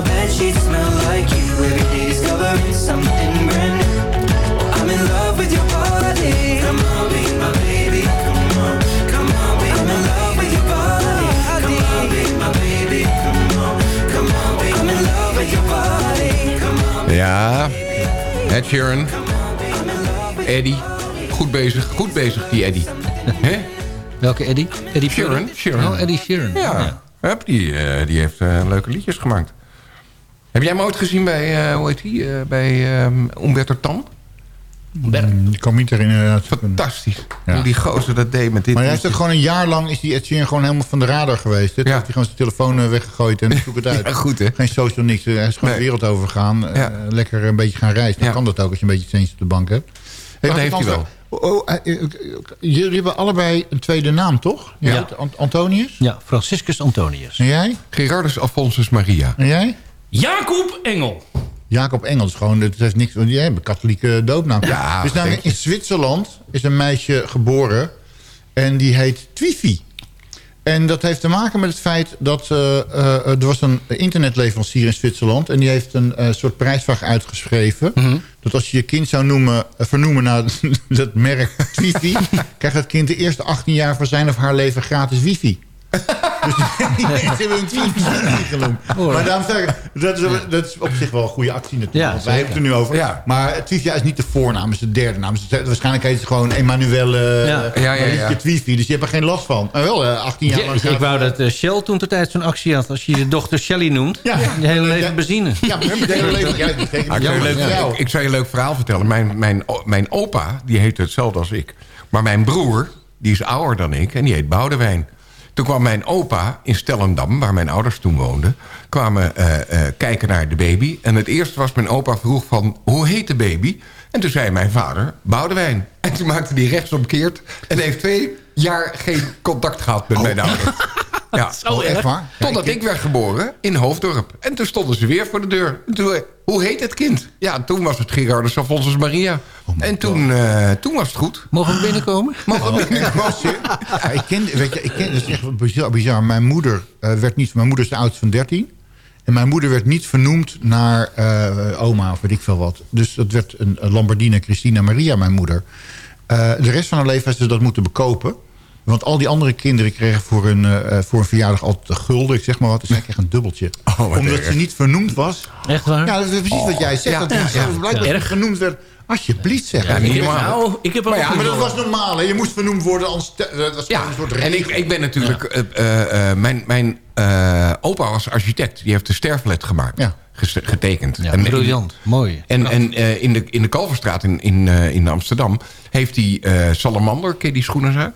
My bed sheets smell like you. Every day discovering something brand new. I'm in love with your body. Come on, be my baby. Come on, come on, be I'm in love with your body. Come on, be my baby. Come on, come on, be I'm in love with your body. Come on. Ja, Ed Sheeran. Eddie. Goed bezig, goed bezig die Eddie. Hè? Welke Eddie? Eddie Sheeran. Sheeran. Oh, Eddie Sheeran. Ja, Hup, die, eh, die heeft eh, leuke liedjes gemaakt. Heb jij hem ooit gezien bij, eh, hoe heet die, eh, bij um, Umberto Tan? Mm, Ik kan me niet herinneren. Fantastisch. Hoe die gozer dat deed met dit Maar hij heeft liedje. ook gewoon een jaar lang is die Ed Sheeran gewoon helemaal van de radar geweest. Toen heeft hij gewoon zijn telefoon eh, weggegooid en (laughs) zoek het uit. Ja, goed, hè? Geen social niks. Hij is gewoon Nee. de wereld overgegaan. Ja. Eh, lekker een beetje gaan reizen. Dan Ja. kan dat ook als je een beetje centjes op de bank hebt. Dat heeft hij anders- Oh, oh, jullie hebben allebei een tweede naam, toch? Ja. Ant- Antonius? Ja, Franciscus Antonius. En jij? Gerardus Alfonsus Maria. En jij? Jacob Engel. Jacob Engels, gewoon, het heeft niks, die hebben een katholieke doopnaam. Ja, dus nou, in Zwitserland is een meisje geboren en die heet Twifi. En dat heeft te maken met het feit dat eh, eh, er was een internetleverancier in Zwitserland... en die heeft een eh, soort prijsvraag uitgeschreven... dat als je je kind zou noemen, vernoemen naar (laughs) dat merk Twifi... (laughs) krijgt het kind de eerste 18 jaar van zijn of haar leven gratis wifi. Dus (laughs) die hebben een genoemd. Maar daarom zeg ik, dat is, dat is op zich wel een goede actie natuurlijk. Ja, want wij hebben het er nu over. Ja. Maar Twifi is niet de voornaam, het is de derde naam. Dus waarschijnlijk heet het gewoon Emanuele Ja. Ja, ja, ja. Twifi. Dus je hebt er geen last van. Maar wel eh, 18 jaar Ja, lang. ik wou dat eh, Shell toen de tijd zo'n actie had. Als je je dochter Shelly noemt, Ja. je hele leven Ja. benzine. Ja, maar het hele leven. Ja, Ah, ik, zou je jammer. leuk, Ja. ik, ik zou je een leuk verhaal vertellen. Mijn, mijn, mijn opa, die heette hetzelfde als ik. Maar mijn broer, die is ouder dan ik en die heet Boudewijn. Toen kwam mijn opa in Stellendam, waar mijn ouders toen woonden... kwamen eh, eh, kijken naar de baby. En het eerste was mijn opa vroeg van, hoe heet de baby? En toen zei mijn vader, Boudewijn. En toen maakte hij rechtsomkeerd en heeft twee jaar geen contact gehad met mijn ouders. (laughs) Ja, Zo Oh, echt waar? Totdat ik werd geboren in Hoofddorp. En toen stonden ze weer voor de deur. En toen, eh, hoe heet het kind? Ja, toen was het Gerardus Alfonsus Maria. en toen, eh, toen was het goed. Mogen we binnenkomen? (laughs) Mogen we binnenkomen? Ja, ik ken, weet je, ik ken, dat is echt bizar. bizar. Mijn moeder eh, werd niet, mijn moeder is de oudste van 13. En mijn moeder werd niet vernoemd naar eh, oma of weet ik veel wat. Dus dat werd een, een Lambardine Christina Maria, mijn moeder. Eh, de rest van haar leven heeft ze dat moeten bekopen. Want al die andere kinderen kregen voor hun, eh, voor een verjaardag altijd een gulden. Ik zeg maar wat, dus zij kreeg een dubbeltje. wat Omdat erg. ze niet vernoemd was. Echt waar? Ja, dat is precies wat jij zegt. Ja, dat is ja, blijkbaar ja. dat ze vernoemd werd. Alsjeblieft zeg. Ja, niet normaal. Nou, ik heb maar, ja, maar dat was normaal. Hè? Je moest vernoemd worden. Te- dat was Ja, een soort en ik, ik ben natuurlijk... eh, eh, eh, mijn mijn eh, opa was architect. Die heeft de sterflet gemaakt. Ja. getekend. Ja, En- briljant. Mooi. En, en eh, in, de, in de Kalverstraat in, in, eh, in Amsterdam heeft hij eh, Salamander, ken je die schoenenzaak?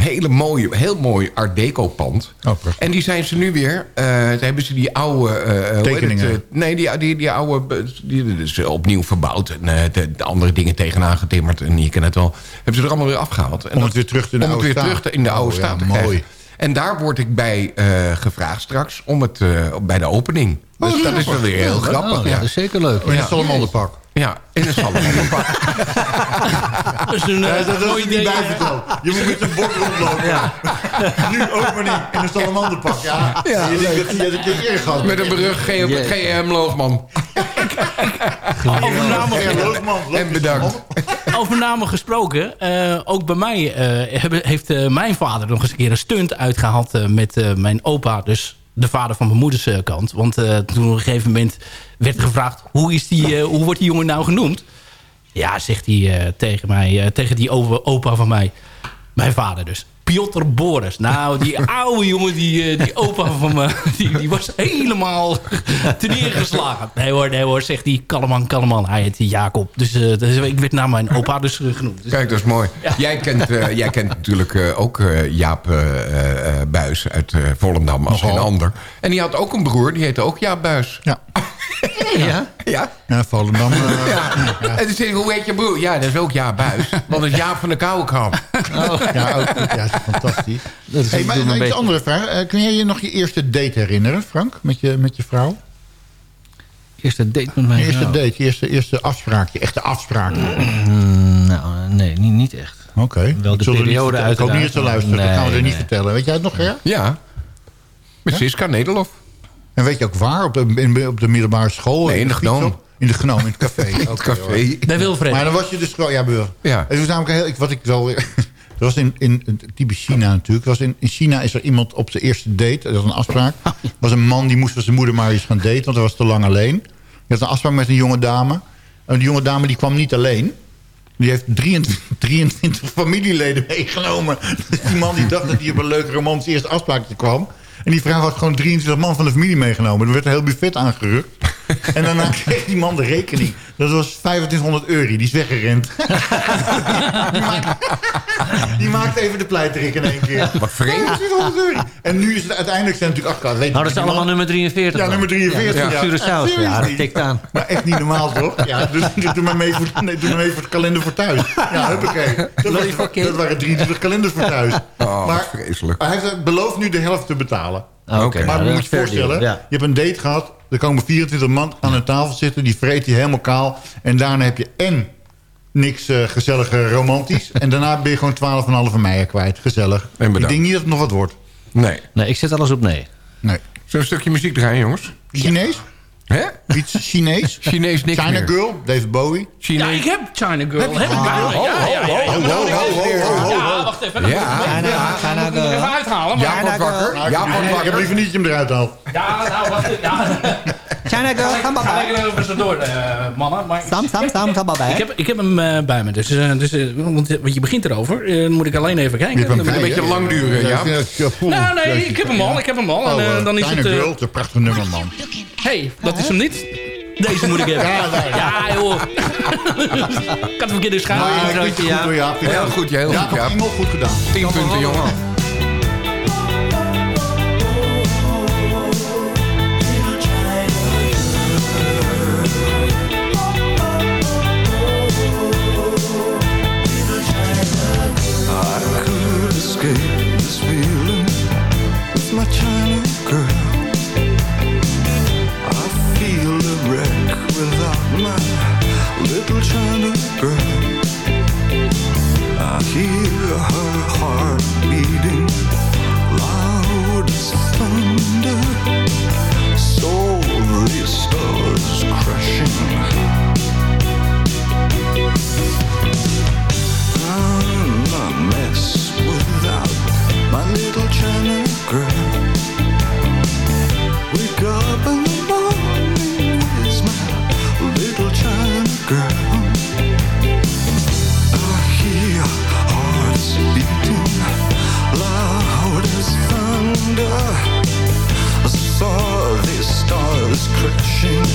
Hele mooie, heel mooi art deco pand. Oh, en die zijn ze nu weer, daar hebben ze die oude... eh, Tekeningen. Het, eh, nee, die, die, die oude, die, is opnieuw verbouwd. En de, de andere dingen tegenaan getimmerd. En je kent het wel. Hebben ze er allemaal weer afgehaald. En Om dat- het weer terug in de om het oude weer staat. terug in de oude Oh, ja, staat te mooi. En daar word ik bij gevraagd straks om het, bij de opening. Dus dat is wel weer heel grappig. Oh, ja, ja. dat is zeker leuk. In een salamanderpak. Ja, in een salamanderpak. (laughs) Dat is een, eh, Ja, dat is mooi niet idee. bijverteld. Je moet met een bord rondlopen. (laughs) nu opening in een salamanderpak. Ja, Ja, je denkt dat je het een keer gehad. Met een brug G- Yes. GM (laughs) Loogman. Over Ja, En bedankt. over namen gesproken. eh, ook bij mij eh, heeft mijn vader nog eens een keer een stunt uitgehaald eh, met eh, mijn opa. Dus de vader van mijn moeders eh, kant. Want eh, toen op een gegeven moment werd gevraagd... hoe, is die, eh, hoe wordt die jongen nou genoemd? Ja, zegt hij tegen mij, tegen die opa van mij. Mijn vader dus. Piotr Boris. Nou, die (laughs) oude jongen, die, eh, die opa van me, (laughs) die, die was helemaal (laughs) te neergeslagen. Nee hoor, nee hoor, zegt hij. Kalleman, Kalleman. Hij heet Jacob. Dus, eh, dus ik werd naar mijn opa dus genoemd. Dus, Kijk, dat is mooi. Jij, kent, eh, jij kent natuurlijk ook Jaap Buis uit Volendam als geen ander. En die had ook een broer, die heette ook Jaap Buis. Ja, Ja? Ja. ja Volendam. eh, ja. En toen zei ik, hoe heet je broer? Ja, dat is ook Jaap Buis. Want het is Jaap van de Kouwenkamp. ja, ook, ja, dat is fantastisch. Dat is Hey, maar een beetje- andere vraag. Eh, kun jij je nog je eerste date herinneren, Frank? Met je, met je vrouw? Eerste date met mijn eerste vrouw. date, je eerste, eerste afspraakje. Echte afspraak. Mm, nou, nee, niet, niet echt. Oké. Wel de er niet periode vertellen. Ik hoop niet uiteraard. luisteren. dat gaan we er Nee, niet vertellen. Weet jij het nog, Ger? Ja. Met Siska Nederlof. En weet je ook waar? Op de, in- op de middelbare school? Nee, in de op? In de in het café. (laughs) In het café. hoor. bij Wilfred. Maar dan was je dus gewoon... Ja, beur. Ja. Het was namelijk heel... ik- Wat ik wel... (laughs) Dat was in, in, in typisch China natuurlijk. Was in, in China is er iemand op zijn eerste date. Dat was een afspraak. was een man die moest van zijn moeder maar eens gaan daten. Want hij was te lang alleen. Die had een afspraak met een jonge dame. En die jonge dame die kwam niet alleen. Die heeft 23, 23 (laughs) familieleden meegenomen. Dus die man die dacht dat hij op een leuke romantische eerste afspraakje kwam. En die vrouw had gewoon 23 man van de familie meegenomen. Er werd een heel buffet aangerukt. En daarna kreeg die man de rekening. Dat was 2500 euro. Die is weggerend. (laughs) die, maakt, die maakt even de pleiterik in één keer. Wat vreemd. 2500 euro. En nu is het uiteindelijk zijn natuurlijk... Ach, weet Nou, dat is man- allemaal nummer 43. Ja, nummer 43. Ja, Ja, Zure saus. Ja, dat tikt aan. Maar echt niet normaal, toch? Ja, dus, (laughs) doe maar mee voor, nee, doe maar mee voor het kalender voor thuis. Ja, huppakee. (laughs) Dat, was, dat waren 23 kalenders voor thuis. Oh, maar vreselijk. hij heeft beloofd nu de helft te betalen. Ah, Oké, maar nou, moet je je voorstellen, deal. Ja. je hebt een date gehad. Er komen 24 man aan een tafel zitten. Die vreet je helemaal kaal. En daarna heb je en niks eh gezellig romantisch. en daarna ben je gewoon 12,5 mei kwijt. Gezellig. En Ik denk niet dat het nog wat wordt. Nee. Nee, ik zet alles op nee. Nee. Zullen we een stukje muziek draaien, jongens? Chinees? Hè? Iets Chinees? (laughs) Chinees niks China meer. Girl, David Bowie. Ja, Chinees. ik heb China Girl. Heb, je- ik wel. Ah, Ja, ja, ja, ja. ho, ho, ho, ho, ho, Ja, wacht even. Ja. ik hem Girl. even uithalen. Ja, wordt wakker. Nou, Ja, ik, heb wakker. liever niet dat je hem eruit haalt. Ja, wacht even. Ja. China girl, come Ga lekker over zo door, eh, mannen. Maar Sam, sam, sam, sam, ik heb, ik heb hem eh, bij me. Dus, eh, dus, eh, want, want je begint erover. Eh, dan moet ik alleen even kijken. Hem Dan- Een beetje lang duren, ja. Nou, nee, ik heb hem al. Ik heb hem al. En, Oh, eh, dan is China het... eh, Girl, dat is een prachtig nummer, man. hey, dat is hem niet. Deze moet ik hebben. Ja, daar, ja. Ja, joh. (laughs) ik had het verkeerde schaam. Ja, goed ja. Heel goed, heel Ja, goed, ja. Engel, goed gedaan. 10 punten, jongen.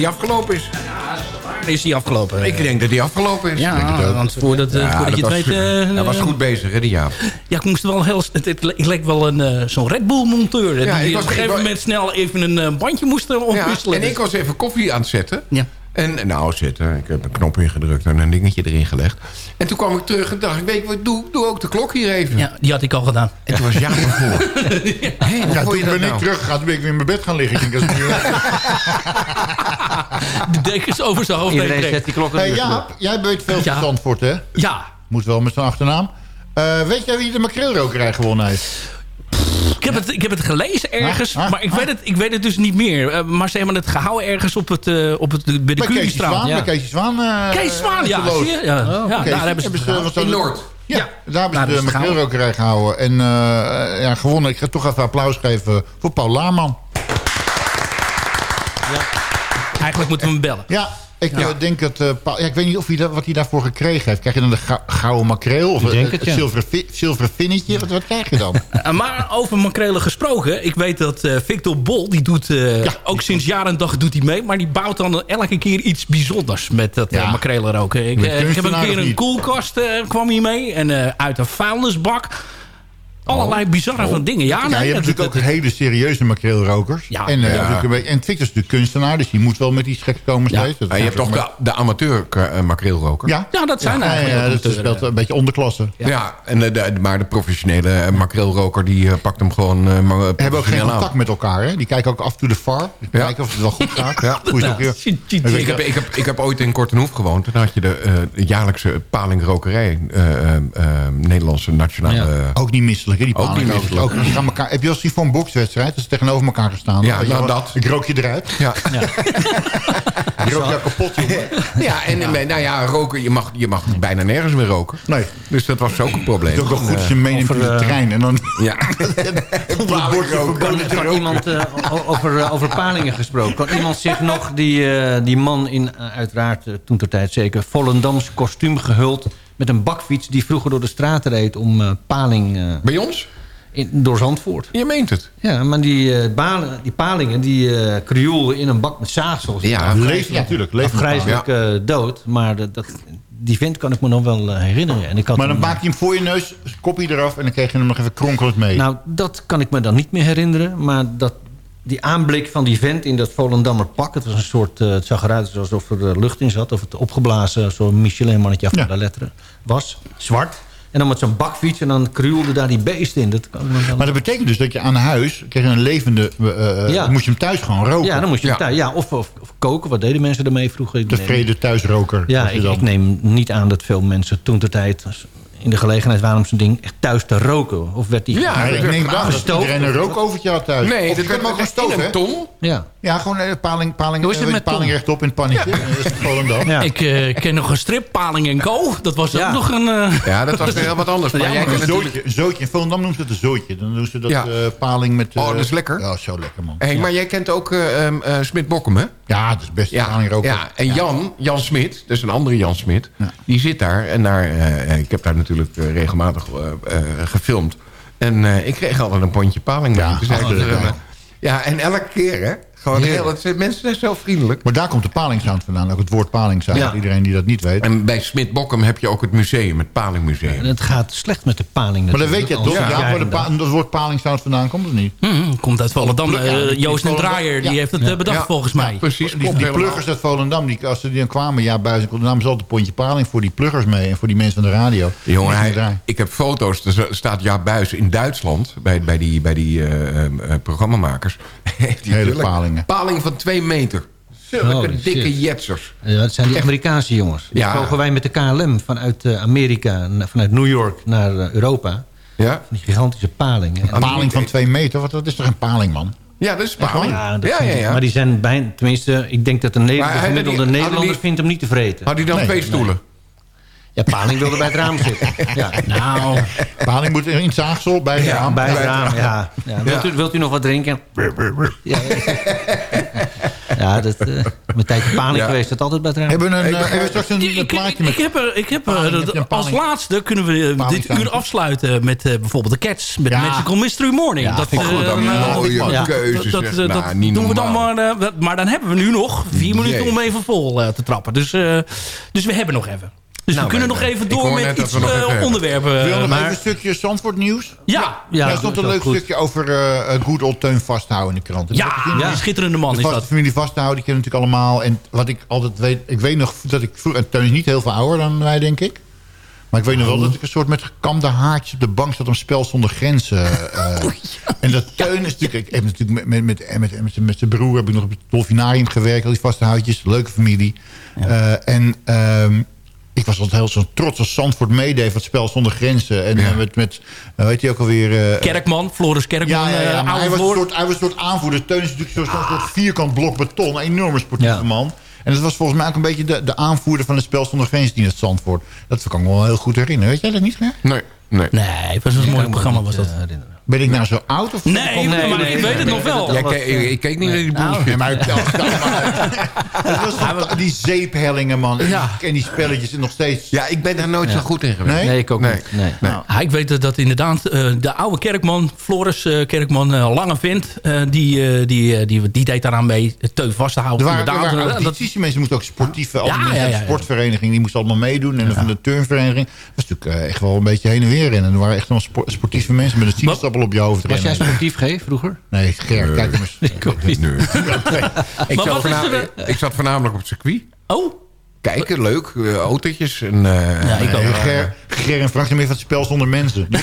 die afgelopen is. Is die afgelopen? Ik denk dat die afgelopen is. Ja, want voordat, eh, Ja, voordat je het weet... eh, Hij was goed bezig, hè, die Jaap. Ja, ik moest wel heel... Het, het, ik leek wel een eh, zo'n Red Bull monteur. Ja, die op een gegeven moment snel even een bandje moest Ja, omwisselen. en ik was even koffie aan het zetten. Ja. En nou, zitten. Ik heb een knop ingedrukt en een dingetje erin gelegd. En toen kwam ik terug en dacht ik, weet je wat doe? Doe ook de klok hier even. Ja, die had ik al gedaan. En toen was Jaap ervoor. (laughs) Hé, hoe Ja, toen dat ik nou? teruggegaan, toen ben ik weer in mijn bed gaan liggen. Ik denk, nu- (laughs) De dekens over zijn hoofd Iedereen zet die klok hey, Jaap, jij weet veel van Ja. Zandvoort, hè? Ja, Moet wel met zijn achternaam. Eh, weet jij wie de makreelrokerij gewonnen heeft? Ik heb, het, ik heb het gelezen ergens, Ah, ah, maar ik, ah. weet het, ik weet het dus niet meer. Eh, maar ze hebben het gehouden ergens op het, eh, op het, bij de Bij Kees Curiestraat. Zwaan. Ja. Bij Kees Zwaan. eh, Kees Zwaan, ja. zie je? Ja, ja Kees, daar hebben ze want ze- In Noord. Ja, Ja, daar hebben ze de hebben makreelrokerij gehouden. En eh, ja, gewonnen. Ik ga toch even applaus geven voor Paul Laarman. Eigenlijk moeten we hem bellen. Ja, ik eh, denk dat... eh, Paul- ja, ik weet niet of hij dat, wat hij daarvoor gekregen heeft. Krijg je dan de gou- gouden makreel? Of denk het, het, ja. zilveren, vi- zilveren vinnetje? Wat, wat krijg je dan? Uh, (laughs) maar over makrelen gesproken. Ik weet dat eh, Victor Bol, die doet eh, Ja, ook sinds jaar en dag doet hij mee. Maar die bouwt dan elke keer iets bijzonders met dat Ja. makrelen roken. Ik, eh, ik heb een keer een koelkast eh, kwam hier mee. En eh, uit een vuilnisbak. Allerlei bizarre van dingen. Ja, Ja, je hebt natuurlijk ook hele serieuze makreelrokers. Ja. en, eh, Ja. natuurlijk een beetje- en Victor is natuurlijk kunstenaar, dus die moet wel met iets geks komen Ja. steeds. Maar je hebt toch de, de amateur eh, makreelroker? Ja, Ja, dat zijn ja, eigenlijk ja, dat is amateuren. wel een beetje onderklasse. Ja, en de, de- maar de professionele eh, makreelroker die eh, pakt hem gewoon uh, We hebben ook geen aan. contact met elkaar. Hè? Die kijken ook af en toe de VAR. Die Ja. Kijken of het wel goed gaat. (laughs) Ja. Ook Ik heb, ik, heb, ik heb ooit in Kortenhoef gewoond. Toen had je de, eh, de jaarlijkse palingrokerij. eh, eh, eh, Nederlandse nationale... Ja. Ook niet misselijk, hè, die Ook niet. Ook, gaan elkaar, heb je al eens die voor een bokswedstrijd? Dat ze tegenover elkaar gestaan. Ja, nou dat. Ik rook je eruit. Ja. (laughs) Ik rook jou kapot, jongen. (laughs) Ja, en eh, nou ja, roken, je mag, je mag bijna nergens meer roken. Nee. Dus dat was ook een probleem. Het is ook wel goed als En, je meeneemt in de eh, trein. En dan Ja. (laughs) Kan, kan iemand, eh, over, eh, over palingen gesproken, kan iemand zich nog die, eh, die man in, eh, uiteraard uh, toen ter tijd zeker, Volendams kostuum gehuld met een bakfiets die vroeger door de straat reed om eh, paling eh, Bij ons? in, door Zandvoort. Je meent het. Ja, maar die, eh, balen, die palingen die eh krioelden in een bak met zaagsels. Ja, leeft natuurlijk. Leeft Afgrijzelijk eh, dood, maar dat, dat, die vent kan ik me nog wel herinneren. En ik had Maar dan maak je hem voor je neus, kopje eraf... en dan kreeg je hem nog even kronkelend mee. Nou, dat kan ik me dan niet meer herinneren. Maar dat, die aanblik van die vent in dat Volendammer pak... het was een soort, eh, het zag eruit alsof er eh, lucht in zat... of het opgeblazen, zo'n Michelin-mannetje Ja. van de letteren was. Zwart. En dan met zo'n bakfiets en dan krioelde daar die beest in. Dat kan Maar dat betekent dus dat je aan huis... kreeg je een levende... eh, eh, Ja. moest je hem thuis gewoon roken. ja, dan moest je Ja. thuis- ja, of, of, of koken. Wat deden mensen ermee vroeger? Ik neem- Tevreden thuisroker. Ja, ik, dan. ik neem niet aan dat veel mensen toen de tijd... in de gelegenheid waren om zo'n ding echt thuis te roken. Of werd die Ja, Maar ik werd neem aan dat iedereen een rookovertje had thuis. Nee, of dat hem ook gewoon in een ton. Ja. Ja, gewoon een paling, paling, Hoe is het eh, met paling Tom? rechtop in het pannetje. Dat is het Volendam. Ja. Ik eh, ken nog een strip, Paling en Co. Dat was Ja. ook nog een... eh, Ja, dat was weer heel wat anders. Maar Ja, jij maar kent een natuurlijk... zootje, een zootje. In Volendam noemen ze het een zootje. Dan doen ze dat Ja. eh, paling met... eh, Oh, dat is lekker. Ja, zo lekker, man. Hey, maar jij kent ook eh ehm, eh, Smit Bokkum, hè? Ja, dat is best Ja, palingroker. ja, en Jan, Jan Smit, dus een andere Jan Smit... die zit daar en daar, eh, ik heb daar natuurlijk eh, regelmatig eh, eh, gefilmd. En eh, ik kreeg altijd een pondje paling mee. Ja, Dus hij- eh, ja, en elke keer, hè? Gewoon heel, het zijn- mensen zijn zo vriendelijk. Maar daar komt de palingsound vandaan. Ook het woord palingsound. Ja. Iedereen die dat niet weet. En bij Smit Bokkum heb je ook het museum, het En Palingmuseum. het gaat slecht met de paling Maar dan natuurlijk. weet je Al toch? Ja, waar de pa- dat woord palingsound vandaan komt of niet? hmm, komt uit Volendam. Ja, Eh, die- Joost en die Draaier, die Ja. heeft het eh, bedacht Ja. volgens mij. Precies, Die, die pluggers uit Volendam, die, als ze die dan kwamen, ja, buiten, dan namen ze altijd een pondje paling voor die pluggers mee. En voor die mensen van de radio. Jongen, Die hij, ik heb foto's. Er staat Jaap Buis in Duitsland... bij, bij die, bij die eh, eh, programmamakers. (laughs) Hij Hele natuurlijk palingen. Paling van twee meter. Zulke dikke shit. jetsers. Ja, dat zijn die Amerikaanse jongens. Die Ja. vlogen wij met de KLM vanuit eh, Amerika, vanuit New York naar eh, Europa. Ja? Die gigantische palingen. En- Een paling van twee meter, wat, wat is toch een paling, man? Ja, dat is paling. Ja, dat ja, ja. Maar die zijn bijna... Tenminste, ik denk dat Maar de gemiddelde Nederlander die- vindt hem niet te vreten. Had hij dan Nee, twee nee. Ja, Paling wilde bij het raam zitten. Ja, Nou, Paling moet in het zaagsel bij de raam. bij het het raam, raam. ja. ja. Wilt, u, wilt u nog wat drinken? Ja, ja. Ja, dat, eh mijn tijdje paniek Ja. geweest. Dat altijd bij het Hebben we, een, Ik eh, hebben we straks een, een plaatje met... Ik heb, er- ik heb er- Paling, dat- heb een als paling? laatste kunnen we eh, Paling dit uur afsluiten met eh, bijvoorbeeld de Cats. Met Ja. Magical Mystery Morning. Ja, dat vind ik eh, Goed, dan mooie ja. keuzes. dat, Nou, dat niet doen we dan maar. maar dan hebben we nu nog vier minuten om even vol te trappen. Dus, eh, dus we hebben nog even. Dus Nou, we kunnen wij- nog even ik door met iets eh, even hebben. onderwerpen. Wil je nog maar- even een stukje Zandvoort nieuws? ja, Ja, Ja, er dat stond een leuk goed. stukje over eh eh, good old Teun Vasthouden in de krant. Heb je dat ja, gezien? die schitterende man De is vaste dat. familie Vasthouden, die kennen natuurlijk allemaal. En wat ik altijd weet... Ik weet nog dat ik vroeger... en Teun is niet heel veel ouder dan wij, denk ik. Maar ik weet nog wel dat ik een soort met gekamde haartjes op de bank zat... om spel zonder grenzen. eh, (laughs) En dat Teun is natuurlijk... Ik heb natuurlijk met, met, met, met, met, met zijn broer heb ik nog op het dolfinarium gewerkt. Al die vaste houtjes. Leuke familie. Eh, en... ehm, ik was altijd heel zo trots als Zandvoort meedeed van het spel zonder grenzen. En eh, met, met uh, weet je ook alweer... Uh, Kerkman, Floris Kerkman. ja, ja, ja, maar hij was, een soort, hij was een soort aanvoerder. Teun is natuurlijk zo'n Ah. soort vierkant blok beton. Een enorme sportieve Ja. man. En dat was volgens mij ook een beetje de, de aanvoerder van het spel zonder grenzen in het Zandvoort. Dat kan ik me wel heel goed herinneren. Weet jij dat niet meer? Nee, nee. Nee, het was een mooi programma was dat. Ben ik nou zo oud? Of Nee, of- maar maar ik weet het nog wel. Keek- ik, ik keek niet naar die bullshit. Nee, maar het was van die zeephellingen, man. Ja. En die spelletjes en nog steeds. Ja, ik ben daar nooit zo goed in geweest. Nee? Nee, ik ook Nee. niet. Nee. Nou, Ja, ik weet dat, dat inderdaad eh, de oude kerkman, Floris eh, Kerkman, eh, lange vent, eh, die, die, die, die deed daaraan mee het teun vast te Er houden. er waren dat, mensen moesten ook sportieve... Ja, ja, ja, ja. sportvereniging, die moesten allemaal meedoen. En van de turnvereniging. Dat was natuurlijk echt wel een beetje heen en weer rennen. Er waren echt allemaal sport- sportieve mensen met een sinaasappel op je hoofd Was jij sportief, G, vroeger? Nee, Ger, kijk hem eens. Ik ook niet. (laughs) Nee. ik, Maar zat wat is voorna- er, ik zat voornamelijk op het circuit. oh, Kijken, leuk. eh, autootjes. En, eh, Ja, ik ook. Nee, Ger, Ger en Frank zijn meer van het spel zonder mensen. (laughs)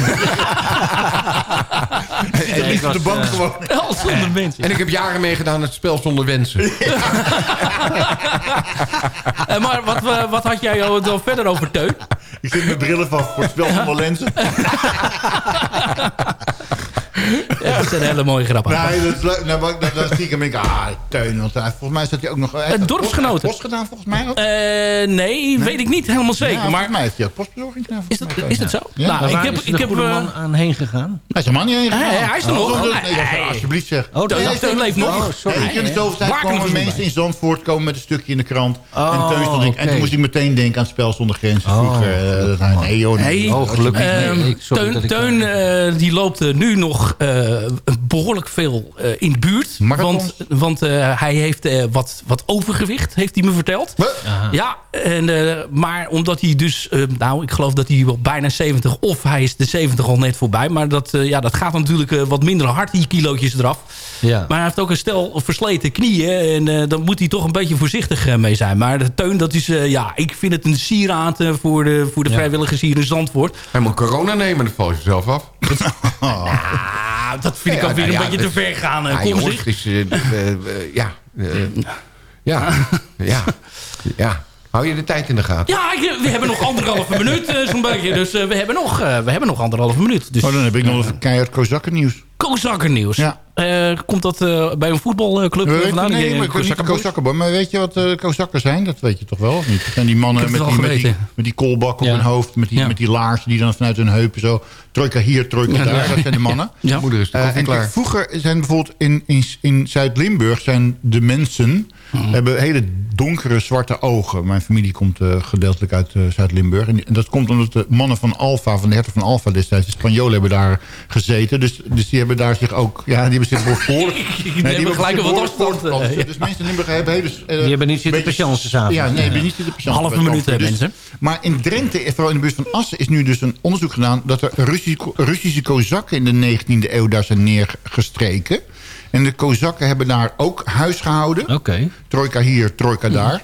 en (laughs) ik niet op de bank eh, gewoon. (laughs) zonder mensen. en ik heb jaren meegedaan aan het spel zonder wensen. (laughs) Eh, maar wat, eh, wat had jij dan verder over teun? Ik zit met brillen van voor het spel zonder lenzen. (laughs) Ja, dat zijn hele mooie grappen. Nee, dat is leuk. Nou, dan, dan stiekem ik, ah, Teun. Want hij, volgens mij zat hij ook nog... hij heeft Het post- gedaan, volgens mij ook. Eh, nee, weet ik niet helemaal zeker. Ja, volgens maar mij heeft hij ook postbezorging gedaan. is volgens dat, mij. is dat zo? Ja. nou, ik heb, is ik heb, eh, man aan heen gegaan? Hij is helemaal niet heen gegaan. Hij- hij is er nog. Nee, ja, nee. alsjeblieft zeg. Oh, Teun- Nee, Teun leeft nog. Oh, keer in de zoveel tijd kwamen we mensen in Zandvoort komen met een stukje in de krant. Oh, en, Teun stond ik, en oké. toen moest ik meteen denken aan het spel zonder grenzen. Oh, Vroeger, eh, dat nee joh. Nee. Oh, gelukkig. Ehm, ik- Teun, dat ik- eh, die loopt eh, nu nog eh, behoorlijk veel eh, in de buurt. Marathons? Want, want eh, hij heeft eh, wat, wat overgewicht, heeft hij me verteld. Ja, en, eh, maar omdat hij dus... eh, nou, ik geloof dat hij wel bijna 70... of hij is de 70 al net voorbij. Maar dat, eh, ja, dat gaat natuurlijk eh, wat minder hard, die kilootjes eraf. Ja. Maar hij heeft ook een stel versleten knieën. En eh dan moet hij toch een beetje voorzichtig eh, mee zijn. Maar de teun, dat is... eh, ja, ik vind het een sieraad eh, voor de, voor de Ja. vrijwilligers hier in Zandvoort. Hij moet corona nemen, dan val je zelf af. Ah, dat vind ik Ja, alweer nou een ja, beetje te ver gaan. eh, Ja, kom eh, eh, ja, ja, (laughs) ja, ja. Hou je de tijd in de gaten? Ja, ik- we hebben nog anderhalve minuut eh, zo'n beetje. Dus eh, we, hebben nog, eh, we hebben nog anderhalve minuut. Dus Oh, dan heb ik nog even keihard Kozakken nieuws. Kozakkennieuws. Ja. Eh, komt dat eh, bij een voetbalclub eh, vandaan? nee, maar ik weet niet? Kozakkenboy. Maar weet je wat eh Kozakken zijn? Dat weet je toch wel, of niet? Dat zijn die mannen met die, met, die, met die koolbak op Ja. hun hoofd. Met die, Ja. met die laarzen die dan vanuit hun heupen zo... Trojka hier, trojka daar. Dat zijn de (laughs) mannen. Ja. Moeder is Eh, en klaar. vroeger zijn bijvoorbeeld in, in, in Zuid-Limburg... zijn de mensen... Mhm. hebben hele donkere zwarte ogen. Mijn familie komt eh, gedeeltelijk uit eh, Zuid-Limburg. En, en dat komt omdat de mannen van Alfa, van de hertog van Alfa destijds... de Spanjolen hebben daar gezeten. Dus, dus die hebben daar zich ook... Ja, die hebben zich behoorlijk... (laughs) Die hebben gelijk een wat afstand. eh, ja. Dus mensen in Limburg hebben eh, Die hebben niet zitten beetje- patiënten s'avonds. Ja, nee, hebben niet zitten patiënten. Halve minuut. Dus- mensen. Maar in Drenthe, vooral in de buurt van Assen... is nu dus een onderzoek gedaan... dat er Russische, Russische Kozakken in de 19e eeuw daar zijn neergestreken. En de Kozakken hebben daar ook huis gehouden. Oké. Trojka hier, trojka daar.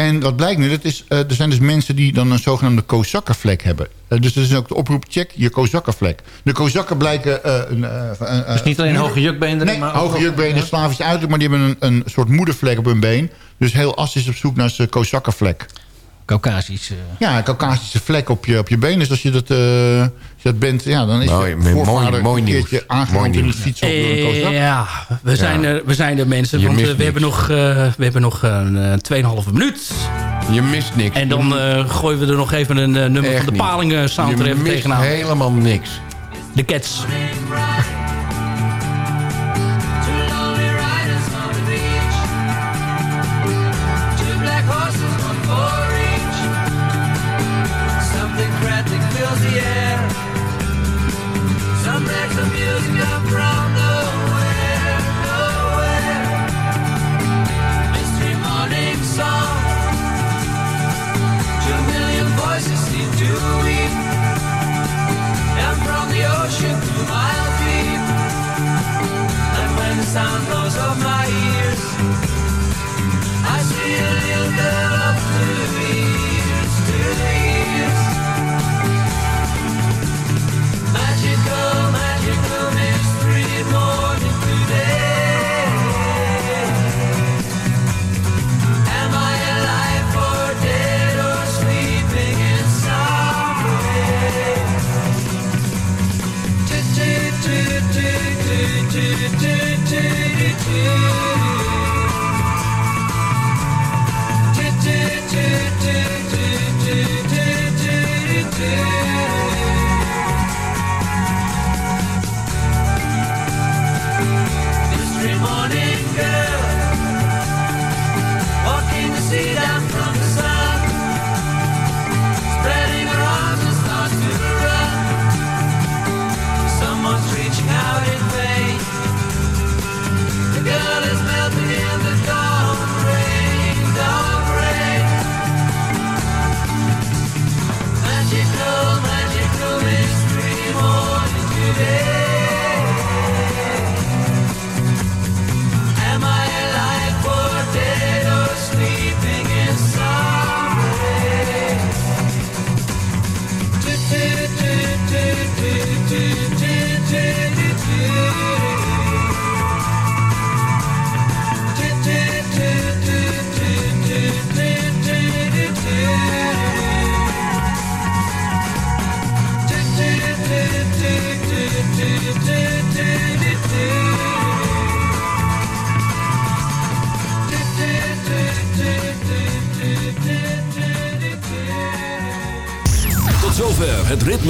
En wat blijkt nu, dat is, eh, er zijn dus mensen die dan een zogenaamde Kozakkenvlek hebben. Eh, dus dat is ook de oproep, check je Kozakkenvlek. De Kozakken blijken... eh, een, Dus niet alleen hoge jukbeenderen, Nee, maar ook hoge jukbenen, ja. Slavisch uiterlijk, maar die hebben een, een soort moedervlek op hun been. Dus heel As is op zoek naar zijn Kozakkenvlek. Caucasisch. eh. Ja, een Caucasische vlek op je, op je been. Dus als je dat, eh, als je dat bent, ja, dan is Mooi, je mooi- voorvader mooi een nieuws. keertje in de nieuws. fiets op een. Eh, ja, we zijn, Er, we zijn er mensen. Je want eh, we, hebben nog, eh, we hebben nog een uh, 2,5 minuut. Je mist niks. En dan eh, gooien we er nog even een nummer Echt van de. Palingen sound er even mist tegenaan. helemaal niks. De Cats. sound blows off my ears. I see a little girl.